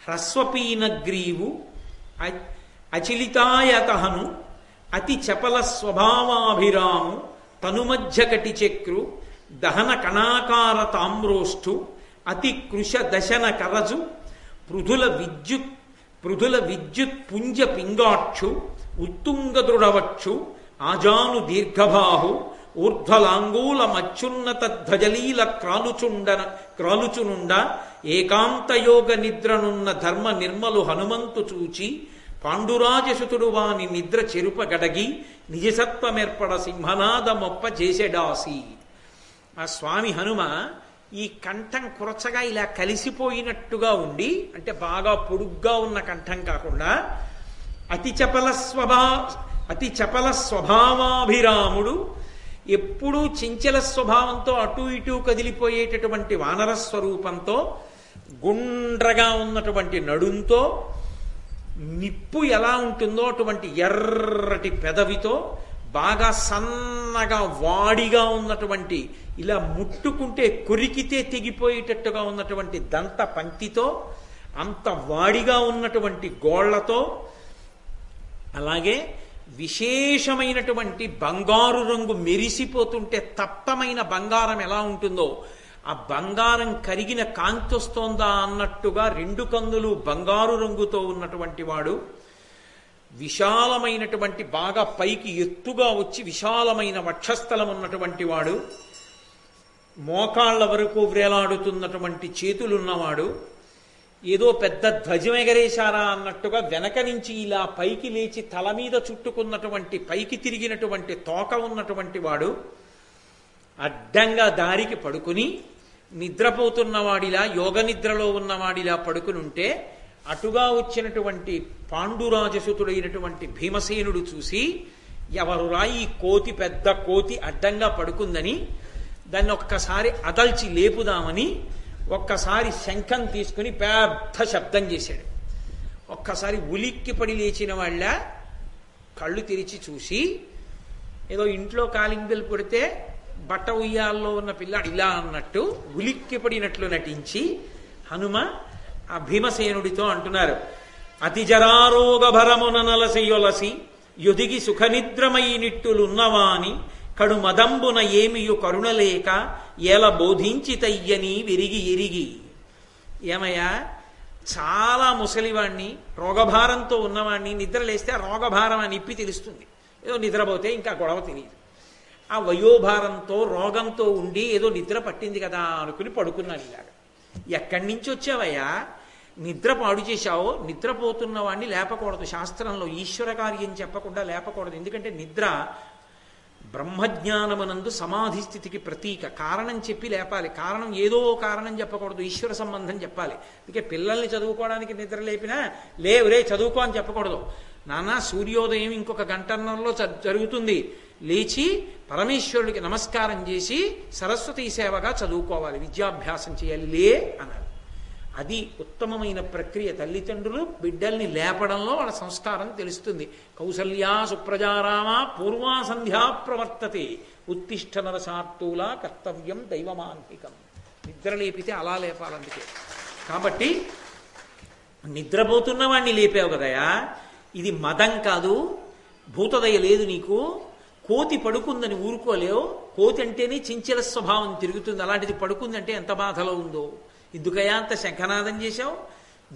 Speaker 1: హ్రస్వపీనగ్రీవు అ- అచిలితాయతహను అతి చపల స్వభావాభిరాము తనుమధ్యకటి చక్రు దహన కణాకార తామ్రోష్ఠు అతి కృష దశన కరజు పృథుల విద్యుత్ పృథుల విద్యుత్ పుంజ పింగాక్షు ఉత్తుంగ దృఢవక్షు ఆజాను దీర్ఘబాహు ఊర్ధ్వలాంగూల మచ్చున్నత ధ్వజలీల క్రాలుచుండన క్రాలుచునుండ ఏకాంతయోగ నిద్రనున్న ధర్మ నిర్మలు హనుమంతు చూచి పాండురాజసుతుడు వాని నిద్ర చెరుప గడగి నిజసత్వమేర్పడ సింహనాదమొప్ప చేసెడాసి. ఆ స్వామి హనుమ ఈ కంఠం కురచగా ఇలా కలిసిపోయినట్టుగా ఉండి అంటే బాగా పొడుగ్గా ఉన్న కంఠం కాకుండా అతి చపల స్వభా అతి చపల స్వభావాభిరాముడు ఎప్పుడూ చెంచల స్వభావంతో అటు ఇటు కదిలిపోయేటటువంటి వానర స్వరూపంతో గుండ్రగా ఉన్నటువంటి నడుంతో నిప్పు ఎలా ఉంటుందో అటువంటి ఎర్రటి పెదవితో బాగా సన్నగా వాడిగా ఉన్నటువంటి ఇలా ముట్టుకుంటే కొరికితే తెగిపోయేటట్టుగా ఉన్నటువంటి దంత పంక్తితో అంత వాడిగా ఉన్నటువంటి గోళ్ళతో అలాగే విశేషమైనటువంటి బంగారు రంగు మెరిసిపోతుంటే తప్తమైన బంగారం ఎలా ఉంటుందో ఆ బంగారం కరిగిన కాంతి వస్తోందా అన్నట్టుగా రెండు కందులు బంగారు రంగుతో ఉన్నటువంటి వాడు విశాలమైనటువంటి బాగా పైకి ఎత్తుగా వచ్చి విశాలమైన వక్షస్థలం ఉన్నటువంటి వాడు మోకాళ్ళ వరకు వ్రేలాడుతున్నటువంటి చేతులున్నవాడు ఏదో పెద్ద ధ్వజం ఎగరేశారా అన్నట్టుగా వెనక నుంచి ఇలా పైకి లేచి తల మీద చుట్టుకున్నటువంటి పైకి తిరిగినటువంటి తోక ఉన్నటువంటి వాడు అడ్డంగా దారికి పడుకుని నిద్రపోతున్నవాడిలా యోగ నిద్రలో ఉన్నవాడిలా పడుకుని ఉంటే అటుగా వచ్చినటువంటి పాండురాజసుతుడైనటువంటి భీమసేనుడు చూసి ఎవరురా ఈ కోతి పెద్ద కోతి అడ్డంగా పడుకుందని దాన్ని ఒక్కసారి అదల్చి లేపుదామని ఒక్కసారి శంఖం తీసుకుని పెద్ద శబ్దం చేశాడు. ఒక్కసారి ఉలిక్కి పడి లేచిన వాళ్ళ కళ్ళు తెరిచి చూసి ఏదో ఇంట్లో కాలింగ్ బిల్ కొడితే బట్ట ఉయ్యాల్లో ఉన్న పిల్లాడు ఇలా అన్నట్టు ఉలిక్కి పడినట్లు నటించి హనుమ ఆ భీమసేనుడితో అంటున్నారు అతి జరారోగ భరమున నలసి యొలసి యొదిగి సుఖనిద్రమై కడు మదంబున ఏమియు కరుణలేక ఎల బోధించి తయ్యని విరిగి ఎరిగి ఏమయ్యా? చాలా ముసలివాణ్ణి రోగభారంతో ఉన్నవాణ్ణి నిద్ర లేస్తే ఆ రోగభారం అని ఇప్పి తెలుస్తుంది. ఏదో నిద్రపోతే ఇంకా గొడవ తెలియదు ఆ వయోభారంతో రోగంతో ఉండి ఏదో నిద్ర పట్టింది కదా అనుకుని పడుకున్నాను ఇలాగ. ఎక్కడి నుంచి వచ్చావయ్యా? నిద్ర పాడు చేశావో? నిద్రపోతున్న వాడిని లేపకూడదు. శాస్త్రంలో ఈశ్వర కార్యం చెప్పకుండా లేపకూడదు. ఎందుకంటే నిద్ర బ్రహ్మజ్ఞానమనందు సమాధి స్థితికి ప్రతీక. కారణం చెప్పి లేపాలి. కారణం ఏదో కారణం చెప్పకూడదు. ఈశ్వర సంబంధం చెప్పాలి. అందుకే పిల్లల్ని చదువుకోవడానికి నిద్ర లేపినా లేవురే చదువుకో అని చెప్పకూడదు. నానా సూర్యోదయం ఇంకొక గంటన్నరలో చ- జరుగుతుంది. లేచి పరమేశ్వరుడికి నమస్కారం చేసి సరస్వతీ సేవగా చదువుకోవాలి. విద్యాభ్యాసం చేయాలి. లే అన్నారు అది ఉత్తమమైన ప్రక్రియ. తల్లిదండ్రులు బిడ్డల్ని లేపడంలో వాళ్ళ సంస్కారం తెలుస్తుంది. కౌసల్యా సుప్రజారామ పూర్వాసంధ్యా ప్రవర్తతే. ఉత్తిష్ట నరసార్థూల కర్తవ్యం దైవమాన్హికం నిద్ర లేపితే అలా లేపాలందుకే కాబట్టి నిద్రపోతున్న వాడిని లేపావు కదయా? ఇది మదం కాదు. భూతదయ లేదు నీకు. కోతి పడుకుందని ఊరుకోలేవు. కోతి అంటేనే చించల స్వభావం తిరుగుతుంది. అలాంటిది పడుకుందంటే ఎంత బాధలో ఉందో. ఎందుకయా అంత శంఖనాదం చేశావు?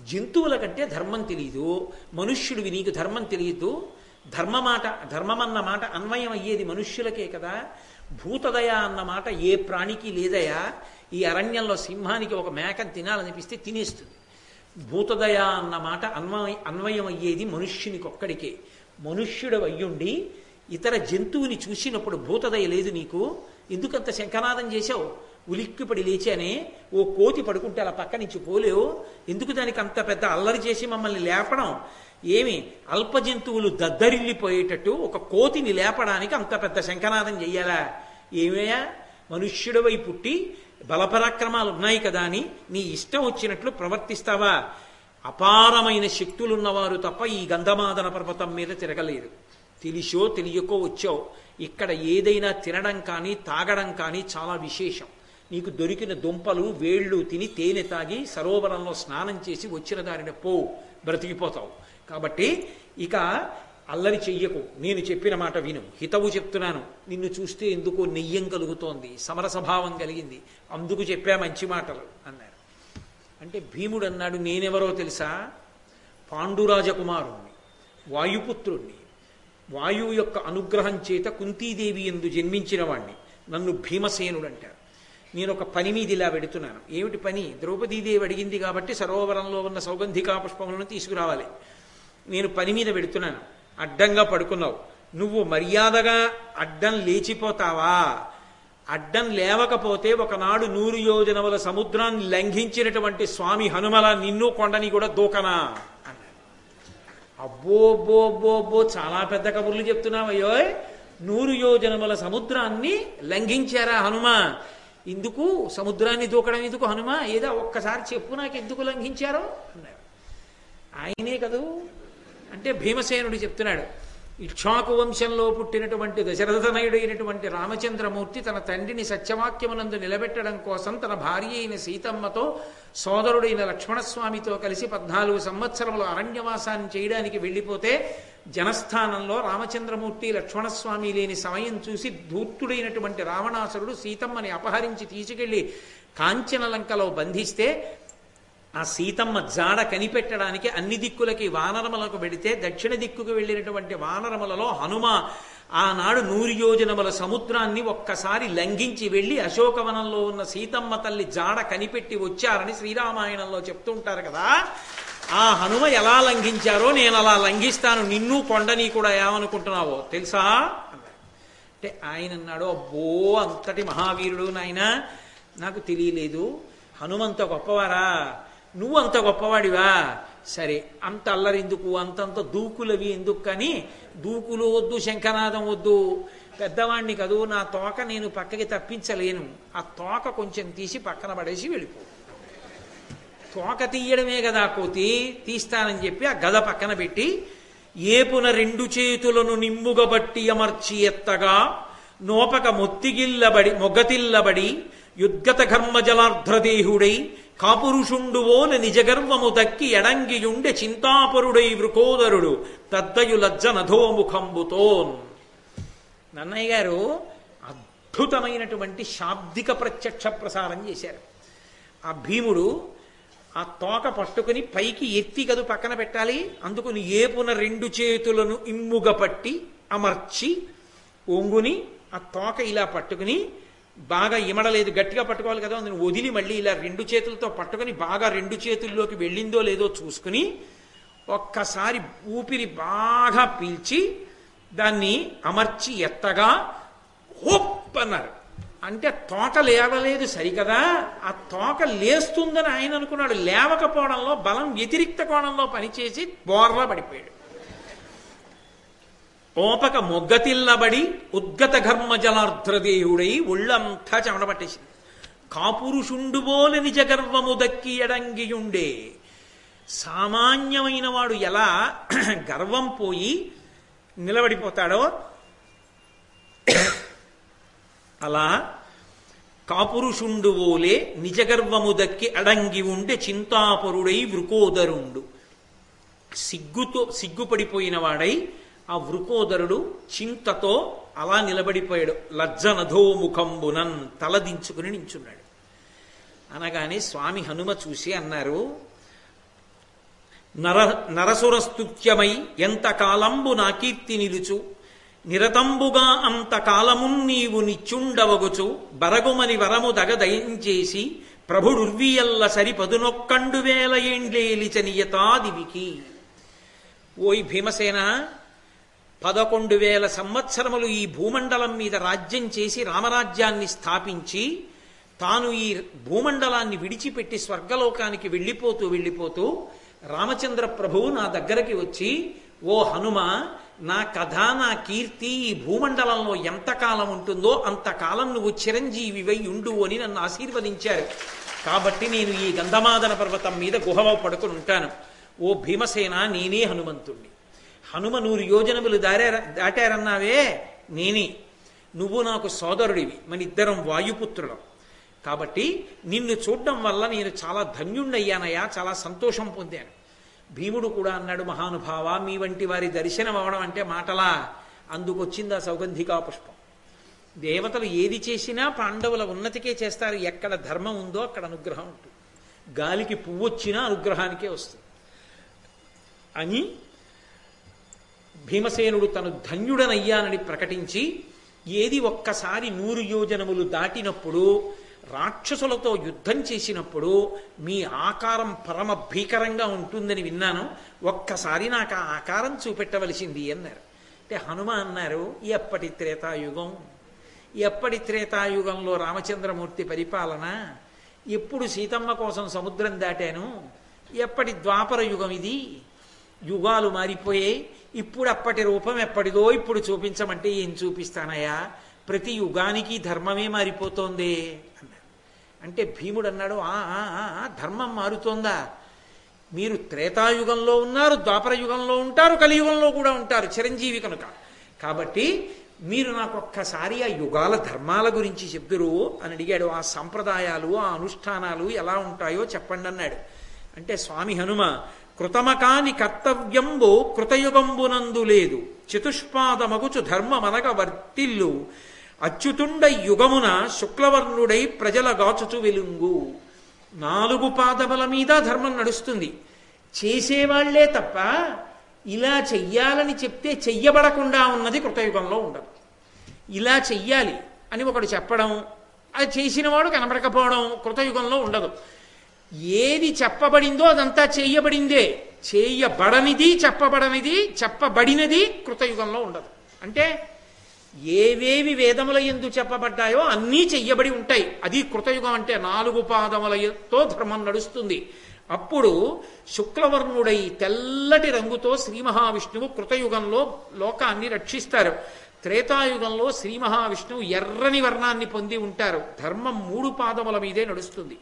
Speaker 1: జంతువుల కంటే ధర్మం తెలియదు మనుష్యుడివి నీకు ధర్మం తెలియదు ధర్మ మాట ధర్మం అన్న మాట అన్వయం అయ్యేది మనుష్యులకే కదా. భూతదయ అన్న మాట ఏ ప్రాణికి లేదయా ఈ అరణ్యంలో సింహానికి ఒక మేకను తినాలనిపిస్తే తినేస్తుంది. భూతదయ అన్న మాట అన్వయ అన్వయం అయ్యేది మనుష్యునికి ఒక్కడికే మనుష్యుడు అయ్యుండి ఇతర జంతువుని చూసినప్పుడు భూతదయ లేదు నీకు. ఎందుకంత శంఖనాదం చేశావు? ఉలిక్కిపడి లేచానే ఓ కోతి పడుకుంటే అలా పక్క నుంచి పోలేవు. ఎందుకు దానికి అంత పెద్ద అల్లరి చేసి మమ్మల్ని లేపడం? ఏమి అల్ప జంతువులు దద్దరిల్లిపోయేటట్టు ఒక కోతిని లేపడానికి అంత పెద్ద శంఖనాదం చెయ్యాలా? ఏమయ్యా మనుష్యుడివై పుట్టి బలపరాక్రమాలు ఉన్నాయి కదా అని నీ ఇష్టం వచ్చినట్లు ప్రవర్తిస్తావా? అపారమైన శక్తులున్నవారు తప్ప ఈ గంధమాదన పర్వతం మీద తిరగలేరు తెలిసో తెలియకో వచ్చో ఇక్కడ ఏదైనా తినడం కానీ తాగడం కానీ చాలా విశేషం. నీకు దొరికిన దుంపలు వేళ్ళు తిని తేనె తాగి సరోవరంలో స్నానం చేసి వచ్చిన దారిన పో బ్రతికిపోతావు. కాబట్టి ఇక అల్లరి చెయ్యకు. నేను చెప్పిన మాట విను. హితవు చెప్తున్నాను. నిన్ను చూస్తే ఎందుకో నెయ్యం కలుగుతోంది. సమరసభావం కలిగింది. అందుకు చెప్పా మంచి మాటలు అన్నారు. అంటే భీముడు అన్నాడు నేనెవరో తెలుసా? పాండురాజకుమారుణ్ణి వాయుపుత్రుణ్ణి. వాయువు యొక్క అనుగ్రహం చేత కుంతీదేవి ఎందు జన్మించిన వాణ్ణి. నన్ను భీమసేనుడు అంటారు నేను ఒక పని మీద ఇలా పెడుతున్నాను ఏమిటి పని? ద్రౌపదీదేవి అడిగింది కాబట్టి సరోవరంలో ఉన్న సౌగంధికా పుష్పములను తీసుకురావాలి. నేను పని మీద పెడుతున్నాను అడ్డంగా పడుకున్నావు. నువ్వు మర్యాదగా అడ్డం లేచిపోతావా? అడ్డం లేవకపోతే ఒకనాడు నూరు యోజనముల సముద్రాన్ని లంఘించినటువంటి స్వామి హనుమల నిన్ను కొండని కూడా దూకనా? అన్నాడు అబ్బో బో బో బో చాలా పెద్ద కబుర్లు చెప్తున్నావయ్యో నూరు యోజనముల సముద్రాన్ని లంఘించారా హనుమ? ఇందుకు సముద్రాన్ని దూకడం ఎందుకు? హనుమ ఏదో ఒక్కసారి చెప్పు నాకు ఎందుకు లంఘించారో? అన్నారు ఆయనే కదూ? అంటే భీమసేనుడు చెప్తున్నాడు. ఇక్ష్వాకు వంశంలో పుట్టినటువంటి దశరథనయుడైనటువంటి రామచంద్రమూర్తి తన తండ్రిని సత్యవాక్యమునందు నిలబెట్టడం కోసం తన భార్య అయిన సీతమ్మతో సోదరుడైన లక్ష్మణస్వామితో కలిసి పద్నాలుగు సంవత్సరములు అరణ్యవాసాన్ని చేయడానికి వెళ్ళిపోతే జనస్థానంలో రామచంద్రమూర్తి లక్ష్మణస్వామి లేని సమయం చూసి ధూర్తుడైనటువంటి రావణాసురుడు సీతమ్మని అపహరించి తీసుకెళ్ళి కాంచనలంకలో బంధిస్తే ఆ సీతమ్మ జాడ కనిపెట్టడానికి అన్ని దిక్కులకి వానరములకు వెడితే దక్షిణ దిక్కుకు వెళ్ళినటువంటి వానరములలో హనుమ ఆనాడు నూరు యోజనముల సముద్రాన్ని ఒక్కసారి లంఘించి వెళ్ళి అశోకవనంలో ఉన్న సీతమ్మ తల్లి జాడ కనిపెట్టి వచ్చారని శ్రీరామాయణంలో చెప్తుంటారు కదా. ఆ హనుమ ఎలా లంఘించారో నేను అలా లంఘిస్తాను. నిన్ను కొండని కూడా ఏమనుకుంటున్నావో తెలుసా? అంటే ఆయన అన్నాడు అబ్బో అంతటి మహావీరుడు నాయన నాకు తెలియలేదు. హనుమంత గొప్పవారా? నువ్వు అంత గొప్పవాడివా? సరే అంత అల్లరెందుకు? అంతంత దూకులవి ఎందుకు కానీ దూకులు వద్దు శంఖనాదం వద్దు. పెద్దవాణ్ణి కదూ నా తోక నేను పక్కకి తప్పించలేను. ఆ తోక కొంచెం తీసి పక్కన పడేసి వెళ్ళిపో. తోక తీయడమే కదా కోతి తీస్తానని చెప్పి ఆ గద పక్కన పెట్టి ఏపున రెండు చేతులను నిమ్ముగబట్టి అమర్చి ఎత్తగా నోపక మొత్తిగిల్లబడి మొగతిల్లబడి యుద్గత ఘర్మజలార్ధ్రదేహుడై కాపురుషుండువోల నిజగర్వము దక్కి ఎడంగియుండె చింతాపరుడై వృకోదరుడు తద్దయు లజ్జ నధోముఖంబుతోన్ నన్నయ్య గారు అద్భుతమైనటువంటి శాబ్దిక ప్రత్యక్ష ప్రసారం చేశారు. ఆ భీముడు ఆ తోక పట్టుకుని పైకి ఎత్తి కదు పక్కన పెట్టాలి. అందుకుని ఏపున రెండు చేతులను ఇమ్ముగ పట్టి అమర్చి ఒంగుని ఆ తోక ఇలా పట్టుకుని బాగా ఇమడలేదు గట్టిగా పట్టుకోవాలి కదా అందుని వదిలి మళ్ళీ ఇలా రెండు చేతులతో పట్టుకొని బాగా రెండు చేతుల్లోకి వెళ్ళిందో లేదో చూసుకుని ఒక్కసారి ఊపిరి బాగా పీల్చి దాన్ని అమర్చి ఎత్తగా హోప్ అన్నారు. అంటే తోక లేవలేదు సరికదా? ఆ తోక లేస్తుందని ఆయన అనుకున్నాడు. లేవకపోవడంలో బలం వ్యతిరిక్త కోణంలో పనిచేసి బోర్లా పడిపోయాడు. ఓపక మొగ్గతిల్లబడి ఉద్గత ఘర్మ జలార్ధ్రదేయుడై ఒళ్ళంతా చెమట పట్టేసింది కాపురుషుండుబోల నిజ దక్కి ఎడంగియుండే. సామాన్యమైన వాడు ఎలా గర్వం పోయి నిలబడిపోతాడో అలా కాపురుషుండువోలే నిజగర్వము దక్కి అడంగి ఉండే చింతాపరుడై వృకోదరుండు. సిగ్గుతో సిగ్గుపడిపోయిన వాడై ఆ వృకోదరుడు చింతతో అలా నిలబడిపోయాడు. లజ్జనధోముఖంబునన్ తలదించుకుని నించున్నాడు. అనగానే స్వామి హనుమ చూసి అన్నారు నర నరసురస్తుత్యమై ఎంత కాలంబు నా కీర్తి నిలుచు? నిరతంబుగా అంతకాలమున్ నీవు నిచ్చుండవగుచు? బరగుమని వరము దగదయించేసి ప్రభుడుర్వియల్ల సరి పదునొక్కండు వేల ఏండ్లేలిచనియతాదివికి. ఓయ్ భీమసేన పదకొండు వేల సంవత్సరములు ఈ భూమండలం మీద రాజ్యం చేసి రామరాజ్యాన్ని స్థాపించి తాను ఈ భూమండలాన్ని విడిచిపెట్టి స్వర్గలోకానికి వెళ్ళిపోతూ వెళ్ళిపోతూ రామచంద్ర ప్రభువు నా దగ్గరికి వచ్చి ఓ హనుమ నా కథ నా కీర్తి ఈ భూమండలంలో ఎంతకాలం ఉంటుందో అంతకాలం నువ్వు చిరంజీవివై ఉండు అని నన్ను ఆశీర్వదించారు. కాబట్టి నేను ఈ గంధమాదన పర్వతం మీద గుహలో పడుకుని ఉంటాను. ఓ భీమసేన నేనే హనుమంతుణ్ణి. హనుమ నూరు యోజనములు దారే దాటారన్నావే నేనే. నువ్వు నాకు సోదరుడివి. మన ఇద్దరం వాయుపుత్రులం. కాబట్టి నిన్ను చూడడం వల్ల నేను చాలా ధన్యుణ్ణయ్యానయ్యా చాలా సంతోషం పొందాను. భీముడు కూడా అన్నాడు మహానుభావ మీ వంటి వారి దర్శనం అవడం అంటే మాటలా? అందుకొచ్చింది ఆ సౌగంధికా పుష్పం. దేవతలు ఏది చేసినా పాండవుల ఉన్నతికే చేస్తారు. ఎక్కడ ధర్మం ఉందో అక్కడ అనుగ్రహం ఉంటుంది. గాలికి పువ్వు వచ్చినా అనుగ్రహానికే వస్తుంది. అని భీమసేనుడు తను ధన్యుడనయ్యానని ప్రకటించి ఏది ఒక్కసారి నూరు యోజనములు దాటినప్పుడు రాక్షసులతో యుద్ధం చేసినప్పుడు మీ ఆకారం పరమ భీకరంగా ఉంటుందని విన్నాను. ఒక్కసారి నాకు ఆ ఆకారం చూపెట్టవలసింది అన్నారు. అంటే హనుమ అన్నారు ఎప్పటి త్రేతాయుగం? ఎప్పటి త్రేతాయుగంలో రామచంద్రమూర్తి పరిపాలన? ఎప్పుడు సీతమ్మ కోసం సముద్రం దాటాను? ఎప్పటి ద్వాపర యుగం ఇది? యుగాలు మారిపోయాయి. ఇప్పుడు అప్పటి రూపం ఎప్పటిదో ఇప్పుడు చూపించమంటే ఏం చూపిస్తానయ్యా? ప్రతి యుగానికి ధర్మమే మారిపోతోంది అంటే భీముడు అన్నాడు "ఆ, ఆ, ధర్మం మారుతోందా? మీరు త్రేతాయుగంలో ఉన్నారు ద్వాపర యుగంలో ఉంటారు కలియుగంలో కూడా ఉంటారు చిరంజీవి కనుక. కాబట్టి మీరు నాకు ఒక్కసారి ఆ యుగాల ధర్మాల గురించి చెప్పిరు అని అడిగాడు. ఆ సంప్రదాయాలు ఆ అనుష్ఠానాలు ఎలా ఉంటాయో చెప్పండి అన్నాడు. అంటే స్వామి హనుమ కృతమకాని కర్తవ్యంబు కృతయుగంబునందు లేదు. చతుష్పాదమగుచు ధర్మమనగ వర్తిల్లు. అచ్యుతుండ యుగమున శుక్లవర్ణుడై ప్రజల గాచుచు వెలుంగు. నాలుగు పాదముల మీద ధర్మం నడుస్తుంది. చేసేవాళ్ళే తప్ప ఇలా చెయ్యాలని చెప్తే చెయ్యబడకుండా ఉన్నది కృతయుగంలో ఉండదు. ఇలా చెయ్యాలి అని ఒకడు చెప్పడం అది చేసినవాడు కనబడకపోవడం కృతయుగంలో ఉండదు. ఏది చెప్పబడిందో అదంతా చేయబడిందే. చేయబడనిది చెప్పబడనిది చెప్పబడినది కృతయుగంలో ఉండదు. అంటే ఏవేవి వేదముల ఎందు చెప్పబడ్డాయో అన్నీ చెయ్యబడి ఉంటాయి. అది కృతయుగం అంటే నాలుగు పాదములతో ధర్మం నడుస్తుంది. అప్పుడు శుక్లవర్ణుడై తెల్లటి రంగుతో శ్రీ మహావిష్ణువు కృతయుగంలో లోకాన్ని రక్షిస్తారు. త్రేతాయుగంలో శ్రీ మహావిష్ణువు ఎర్రని వర్ణాన్ని పొంది ఉంటారు. ధర్మం మూడు పాదముల మీదే నడుస్తుంది.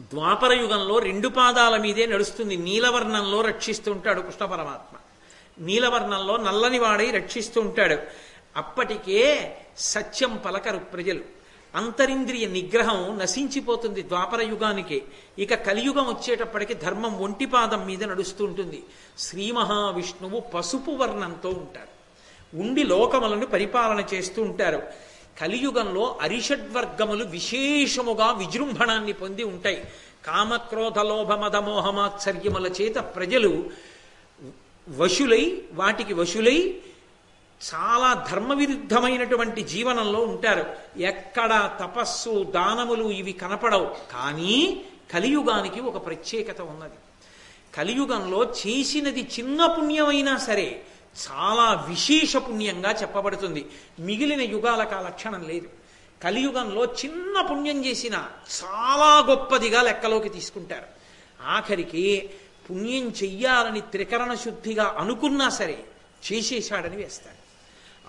Speaker 1: ద్వాపర యుగంలో రెండు పాదాల మీదే నడుస్తుంది నీలవర్ణంలో రక్షిస్తూ ఉంటాడు కృష్ణ పరమాత్మ. నీలవర్ణంలో నల్లని వాడై రక్షిస్తూ ఉంటాడు. అప్పటికే సత్యం పలకరు ప్రజలు. అంతరింద్రియ నిగ్రహం నశించిపోతుంది ద్వాపర యుగానికే. ఇక కలియుగం వచ్చేటప్పటికి ధర్మం ఒంటి పాదం మీద నడుస్తూ ఉంటుంది. శ్రీ మహావిష్ణువు పసుపు వర్ణంతో ఉంటారు ఉండి లోకములను పరిపాలన చేస్తూ ఉంటారు. కలియుగంలో అరిషడ్వర్గములు విశేషముగా విజృంభణాన్ని పొంది ఉంటాయి. కామక్రోధ లోభ మదమోహమాత్సర్యముల చేత ప్రజలు వశులై వాటికి వశులై చాలా ధర్మ విరుద్ధమైనటువంటి జీవనంలో ఉంటారు. ఎక్కడ తపస్సు దానములు ఇవి కనపడవు. కానీ కలియుగానికి ఒక ప్రత్యేకత ఉన్నది. కలియుగంలో చేసినది చిన్న పుణ్యమైనా సరే చాలా విశేష పుణ్యంగా చెప్పబడుతుంది. మిగిలిన యుగాలకు ఆ లక్షణం లేదు. కలియుగంలో చిన్న పుణ్యం చేసిన చాలా గొప్పదిగా లెక్కలోకి తీసుకుంటారు. ఆఖరికి పుణ్యం చెయ్యాలని త్రికరణ శుద్ధిగా అనుకున్నా సరే చేసేశాడని వేస్తాడు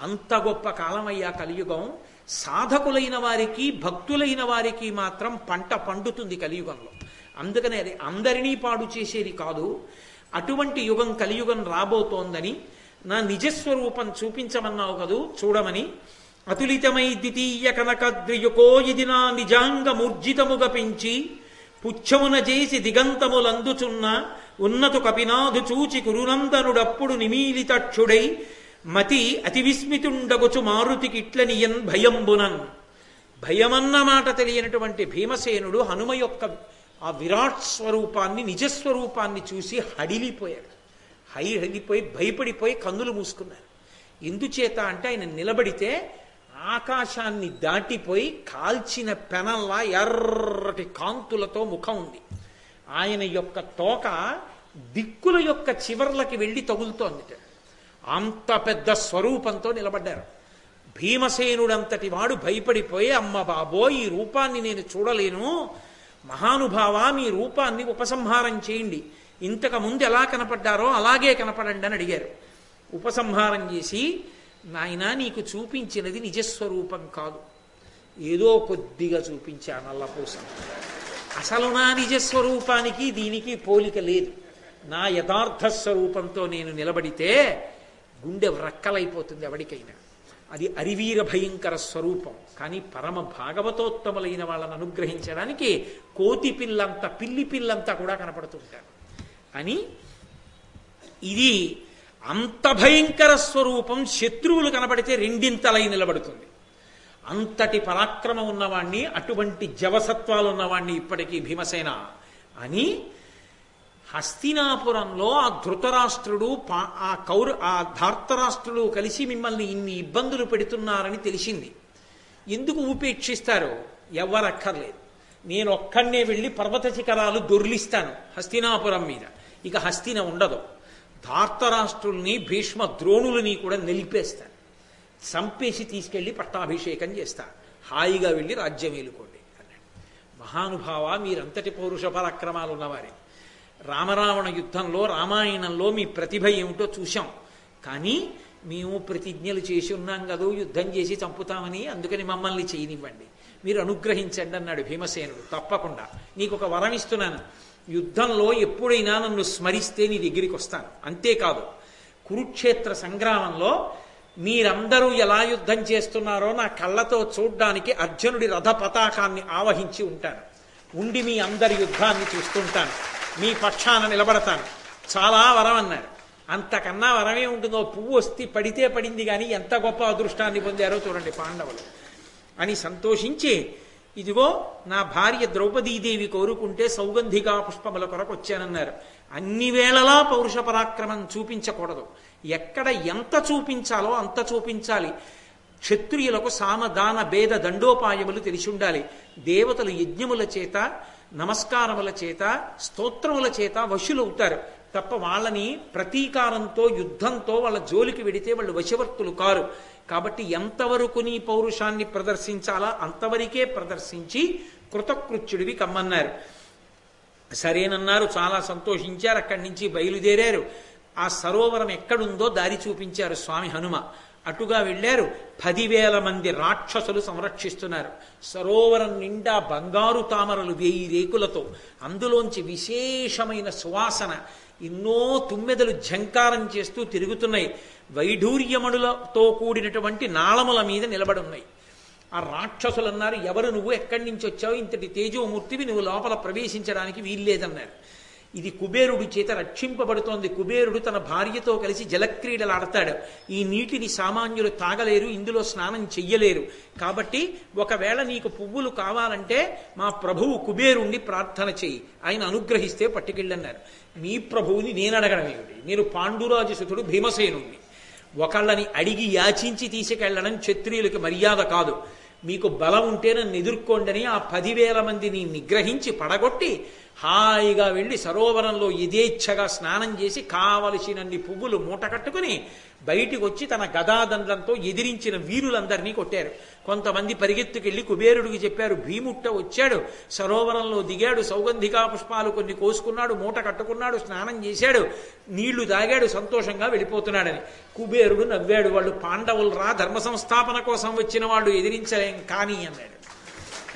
Speaker 1: అంత గొప్ప కాలమయ్యా కలియుగం. సాధకులైన వారికి భక్తులైన వారికి మాత్రం పంట పండుతుంది కలియుగంలో. అందుకనే అది అందరినీ పాడు చేసేది కాదు. అటువంటి యుగం కలియుగం రాబోతోందని నా నిజస్వరూపం చూపించమన్నావు కదూ? చూడమని. అతులితమై ద్వితీయ కనకద్రియుకో ఇది నా నిజాంగ మూర్జితముగ పెంచి పుచ్చమున చేసి దిగంతములందుచున్న ఉన్నతు కపినాథు చూచి కురునందనుడప్పుడు నిమీలితక్షుడై మతి అతి విస్మితుండగుచు మారుతికిట్లనియన్ భయంబునన్. భయమన్న మాట తెలియనటువంటి భీమసేనుడు హనుమ యొక్క ఆ విరాట్ స్వరూపాన్ని నిజస్వరూపాన్ని చూసి హడిలిపోయాడు. హై భయపడిపోయి కన్నులు మూసుకున్నారు. ఎందుచేత అంటే ఆయన నిలబడితే ఆకాశాన్ని దాటిపోయి కాల్చిన పెనంలా ఎర్రటి కాంతులతో ముఖం ఉంది. ఆయన యొక్క తోక దిక్కుల యొక్క చివర్లకి వెళ్ళి తగులుతోంది. అంత పెద్ద స్వరూపంతో నిలబడ్డారు. భీమసేనుడంతటి వాడు భయపడిపోయి అమ్మ బాబో ఈ రూపాన్ని నేను చూడలేను. మహానుభావ మీ రూపాన్ని ఉపసంహారం చేయండి. ఇంతకు ముందు ఎలా కనపడ్డారో అలాగే కనపడండి అని అడిగారు. ఉపసంహారం చేసి నాయన నీకు చూపించినది నిజస్వరూపం కాదు. ఏదో కొద్దిగా చూపించా అల్లపూస అసలు నా నిజస్వరూపానికి దీనికి పోలిక లేదు. నా యథార్థ స్వరూపంతో నేను నిలబడితే గుండె వ్రక్కలైపోతుంది ఎవరికైనా అది అరివీర భయంకర స్వరూపం. కానీ పరమ భాగవతోత్తములైన వాళ్ళని అనుగ్రహించడానికి కోతి పిల్లంత పిల్లి పిల్లంతా కూడా కనపడుతుంటారు. అని ఇది అంత భయంకర స్వరూపం శత్రువులు కనబడితే రెండింతలై నిలబడుతుంది. అంతటి పరాక్రమం ఉన్నవాణ్ణి అటువంటి జవసత్వాలు ఉన్నవాణ్ణి ఇప్పటికీ భీమసేన. అని హస్తినాపురంలో ఆ ధృతరాష్ట్రుడు ఆ కౌరు ఆ ధార్తరాష్ట్రుడు కలిసి మిమ్మల్ని ఇన్ని ఇబ్బందులు పెడుతున్నారని తెలిసింది. ఎందుకు ఉపేక్షిస్తారు ఎవ్వరక్కర్లేదు. నేను ఒక్కడనే వెళ్ళి పర్వత శిఖరాలు దొర్లిస్తాను హస్తినాపురం మీద. ఇక హస్తిన ఉండదు. ధార్తరాష్ట్రుల్ని భీష్మ ద్రోణులని కూడా నిలిపేస్తారు. చంపేసి తీసుకెళ్ళి పట్టాభిషేకం చేస్తారు. హాయిగా వెళ్ళి రాజ్యం ఏలుకోండి అన్నాడు. మహానుభావ మీరంతటి పౌరుష పరాక్రమాలు ఉన్నవారే. రామరావణ యుద్ధంలో రామాయణంలో మీ ప్రతిభ ఏమిటో చూశాం. కానీ మేము ప్రతిజ్ఞలు చేసి ఉన్నాం కదూ యుద్ధం చేసి చంపుతామని అందుకని మమ్మల్ని చేయనివ్వండి. మీరు అనుగ్రహించండి అన్నాడు భీమసేనుడు. తప్పకుండా. నీకు ఒక వరం ఇస్తున్నాను. యుద్ధంలో ఎప్పుడైనా నన్ను స్మరిస్తే నీ దగ్గరికి వస్తాను. అంతేకాదు కురుక్షేత్ర సంగ్రామంలో మీరందరూ ఎలా యుద్ధం చేస్తున్నారో నా కళ్ళతో చూడ్డానికి అర్జునుడి రథ పతాకాన్ని ఆవహించి ఉంటాను. ఉండి మీ అందరి యుద్ధాన్ని చూస్తుంటాను. మీ పక్షాన నిలబడతాను. చాలా వరం అన్నారు. అంతకన్నా వరమే ఉంటుందో పువ్వు వస్తే పడితే పడింది కానీ ఎంత గొప్ప అదృష్టాన్ని పొందారో చూడండి పాండవులు. అని సంతోషించి ఇదిగో నా భార్య ద్రౌపదీదేవి కోరుకుంటే సౌగంధిగా పుష్పముల కొరకు వచ్చానన్నారు. అన్ని వేళలా పౌరుష పరాక్రమం చూపించకూడదు. ఎక్కడ ఎంత చూపించాలో అంత చూపించాలి. క్షత్రియులకు సామదాన భేద దండోపాయములు తెలిసి ఉండాలి. దేవతలు యజ్ఞముల చేత నమస్కారముల చేత స్తోత్రముల చేత వశులవుతారు. తప్ప వాళ్ళని ప్రతీకారంతో యుద్ధంతో వాళ్ళ జోలికి వెడితే వాళ్ళు వశవర్తులు కారు. కాబట్టి ఎంతవరకు నీ పౌరుషాన్ని ప్రదర్శించాలా అంతవరకే ప్రదర్శించి కృతకృత్యుడివి కమ్మన్నారు. సరేనన్నారు చాలా సంతోషించారు అక్కడి నుంచి బయలుదేరారు. ఆ సరోవరం ఎక్కడుందో దారి చూపించారు స్వామి హనుమ. అటుగా వెళ్ళారు పదివేల మంది రాక్షసులు సంరక్షిస్తున్నారు. సరోవరం నిండా బంగారు తామరలు వేయి రేకులతో. అందులోంచి విశేషమైన సువాసన. ఎన్నో తుమ్మెదలు ఝంకారం చేస్తూ తిరుగుతున్నాయి. వైఢూర్యమణులతో కూడినటువంటి నాళముల మీద నిలబడున్నాయి. ఆ రాక్షసులు అన్నారు ఎవరు నువ్వు? ఎక్కడి నుంచి వచ్చావు? ఇంతటి తేజోమూర్తివి నువ్వు లోపల ప్రవేశించడానికి వీల్లేదన్నారు. ఇది కుబేరుడి చేత రక్షింపబడుతోంది. కుబేరుడు తన భార్యతో కలిసి జలక్రీడలు ఆడతాడు ఈ నీటిని సామాన్యులు తాగలేరు ఇందులో స్నానం చెయ్యలేరు. కాబట్టి ఒకవేళ నీకు పువ్వులు కావాలంటే మా ప్రభువు కుబేరుణ్ణి ప్రార్థన చెయ్యి ఆయన అనుగ్రహిస్తే పట్టుకెళ్ళన్నారు. మీ ప్రభువుని నేను అడగడం ఏమిటి? నేను పాండురాజు సుతుడు భీమసేనుణ్ణి. ఒకళ్ళని అడిగి యాచించి తీసుకెళ్ళడం క్షత్రియులకి మర్యాద కాదు. మీకు బలం ఉంటే నన్ను ఎదుర్కోండని ఆ పదివేల మందిని నిగ్రహించి పడగొట్టి హాయిగా వెళ్ళి సరోవరంలో యథేచ్ఛగా స్నానం చేసి కావలసినన్ని పువ్వులు మూట కట్టుకుని బయటికి వచ్చి తన గదాదండంతో ఎదిరించిన వీరులందరినీ కొట్టారు. కొంతమంది పరిగెత్తుకెళ్ళి కుబేరుడికి చెప్పారు భీముట్ట వచ్చాడు సరోవరంలో దిగాడు సౌగంధికా పుష్పాలు కొన్ని కోసుకున్నాడు మూట కట్టుకున్నాడు స్నానం చేశాడు నీళ్ళు తాగాడు సంతోషంగా వెళ్ళిపోతున్నాడని. కుబేరుడు నవ్వాడు వాళ్ళు పాండవులు రా ధర్మ సంస్థాపన కోసం వచ్చిన వాళ్ళు ఎదిరించలేం కానీ అన్నాడు.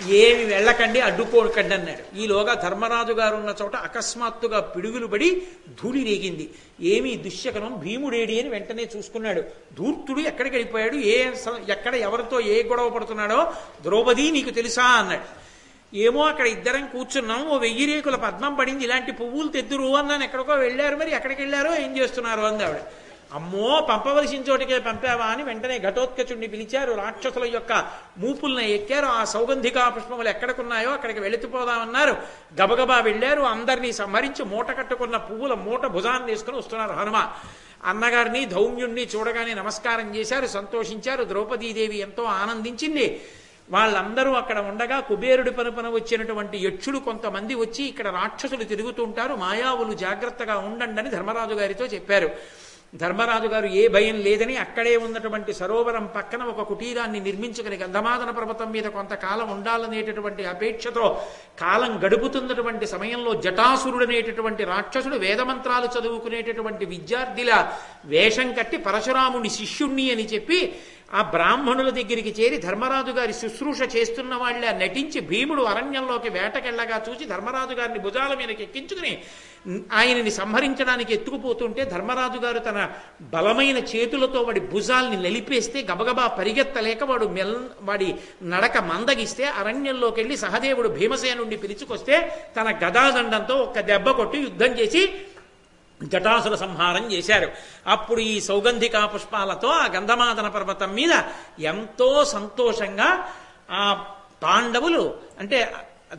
Speaker 1: ఏమి వెళ్ళకండి అడ్డుకోకండి అన్నాడు. ఈలోగా ధర్మరాజు గారు ఉన్న చోట అకస్మాత్తుగా పిడుగులు పడి ధూళి రేగింది. ఏమి దుశ్శకనం భీముడేడి అని వెంటనే చూసుకున్నాడు. ధూర్తుడు ఎక్కడికి వెళ్ళిపోయాడు? ఏ ఎక్కడ ఎవరితో ఏ గొడవ పడుతున్నాడో ద్రౌపది నీకు తెలుసా అన్నాడు. ఏమో అక్కడ ఇద్దరం కూర్చున్నాం ఓ వెయ్యి రేకుల పద్మం పడింది ఇలాంటి పువ్వులు తెద్దురు అన్నాను. ఎక్కడికో వెళ్ళారు మరి ఎక్కడికి వెళ్ళారో ఏం చేస్తున్నారు? అంది ఆవిడ. అమ్మో పంపవలసిన చోటికే పంపావా అని వెంటనే ఘటోత్కచుడిని పిలిచారు. రాక్షసుల యొక్క మూపుల్ని ఎక్కారు. ఆ సౌగంధికా పుష్పములు ఎక్కడికున్నాయో అక్కడికి వెళుతుపోదామన్నారు గబగబా వెళ్ళారు. అందరినీ సంహరించి మూట కట్టుకున్న పువ్వుల మూట భుజాన్ని వేసుకుని వస్తున్నారు. హనుమ అన్నగారిని ధౌమ్యుణ్ణి చూడగానే నమస్కారం చేశారు. సంతోషించారు. ద్రౌపదీదేవి ఎంతో ఆనందించింది. వాళ్ళందరూ అక్కడ ఉండగా కుబేరుడి పనుపన వచ్చినటువంటి యక్షుడు కొంతమంది వచ్చి ఇక్కడ రాక్షసులు తిరుగుతుంటారు మాయావులు జాగ్రత్తగా ఉండండి అని ధర్మరాజు గారితో చెప్పారు. ధర్మరాజు గారు ఏ భయం లేదని అక్కడే ఉన్నటువంటి సరోవరం పక్కన ఒక కుటీరాన్ని నిర్మించుకుని గంధమాదన పర్వతం మీద కొంతకాలం ఉండాలనేటటువంటి అపేక్షతో కాలం గడుపుతున్నటువంటి సమయంలో జటాసురుడనేటటువంటి రాక్షసుడు వేదమంత్రాలు చదువుకునేటటువంటి విద్యార్థిలా వేషం కట్టి పరశురాముని శిష్యుణ్ణి అని చెప్పి ఆ బ్రాహ్మణుల దగ్గరికి చేరి ధర్మరాజు గారి శుశ్రూష చేస్తున్న వాళ్ళ నటించి భీముడు అరణ్యంలోకి వేటకెళ్ళగా చూసి ధర్మరాజు గారిని భుజాల మీదకి ఎక్కించుకుని ఆయనని సంహరించడానికి ఎత్తుకుపోతుంటే ధర్మరాజు గారు తన బలమైన చేతులతో వాడి భుజాల్ని నలిపేస్తే గబగబా పరిగెత్తలేక వాడు మెల్ వాడి నడక మందగిస్తే అరణ్యంలోకి వెళ్ళి సహదేవుడు భీమసేనుండి పిలుచుకొస్తే తన గదాదండంతో ఒక దెబ్బ కొట్టి యుద్ధం చేసి జటాసుర సంహారం చేశారు. అప్పుడు ఈ సౌగంధికా పుష్పాలతో ఆ గంధమాదన పర్వతం మీద ఎంతో సంతోషంగా ఆ పాండవులు అంటే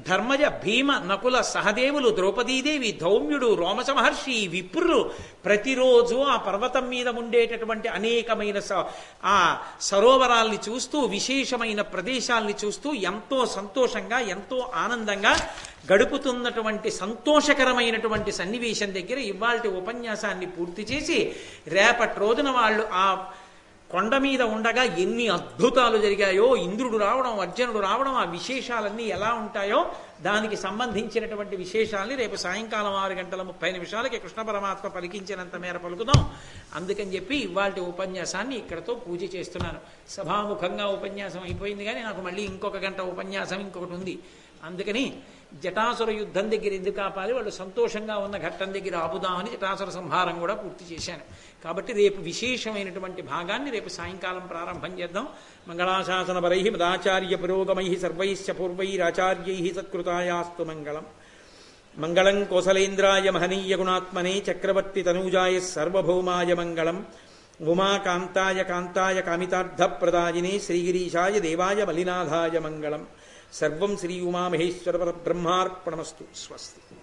Speaker 1: ధర్మజ భీమ నకుల సహదేవులు ద్రౌపదీదేవి ధౌమ్యుడు రోమస మహర్షి విప్రులు ప్రతిరోజు ఆ పర్వతం మీద ఉండేటటువంటి అనేకమైన స- ఆ సరోవరాల్ని చూస్తూ విశేషమైన ప్రదేశాల్ని చూస్తూ ఎంతో సంతోషంగా ఎంతో ఆనందంగా గడుపుతున్నటువంటి సంతోషకరమైనటువంటి సన్నివేశం దగ్గర ఇవాళ ఉపన్యాసాన్ని పూర్తి చేసి రేపటి రోజున వాళ్ళు ఆ కొండ మీద ఉండగా ఎన్ని అద్భుతాలు జరిగాయో ఇంద్రుడు రావడం అర్జునుడు రావడం ఆ విశేషాలన్నీ ఎలా ఉంటాయో దానికి సంబంధించినటువంటి విశేషాల్ని రేపు సాయంకాలం ఆరు గంటల ముప్పై నిమిషాలకి కృష్ణ పరమాత్మ పలికించినంత మేర పలుకుదాం. అందుకని చెప్పి ఇవాళ ఉపన్యాసాన్ని ఇక్కడతో పూజ చేస్తున్నాను. సభాముఖంగా ఉపన్యాసం అయిపోయింది కానీ నాకు మళ్ళీ ఇంకొక గంట ఉపన్యాసం ఇంకొకటి ఉంది. అందుకని జటాసుర యుద్ధం దగ్గర ఎందుకు ఆపాలి? వాళ్ళు సంతోషంగా ఉన్న ఘట్టం దగ్గర ఆపుదామని జటాసుర సంహారం కూడా పూర్తి చేశాను. కాబట్టి రేపు విశేషమైనటువంటి భాగాన్ని రేపు సాయంకాలం ప్రారంభం చేద్దాం. మంగళాశాసన పరై మదాచార్య పురోగమై సర్వైశ్చ పూర్వైరాచార్యై సత్కృతాయాస్తు మంగళం. మంగళం కోసలేంద్రాయ మహనీయ గుణాత్మనే చక్రవర్తి తనూజాయ సర్వభౌమాయ మంగళం. ఉమాకాంతాయ కాంతాయ కామితార్థప్రదాయినే శ్రీగిరీశాయ దేవాయ మలినాథాయ మంగళం. సర్వం శ్రీ ఉమామహేశ్వర బ్రహ్మార్పణమస్తు స్వస్తి.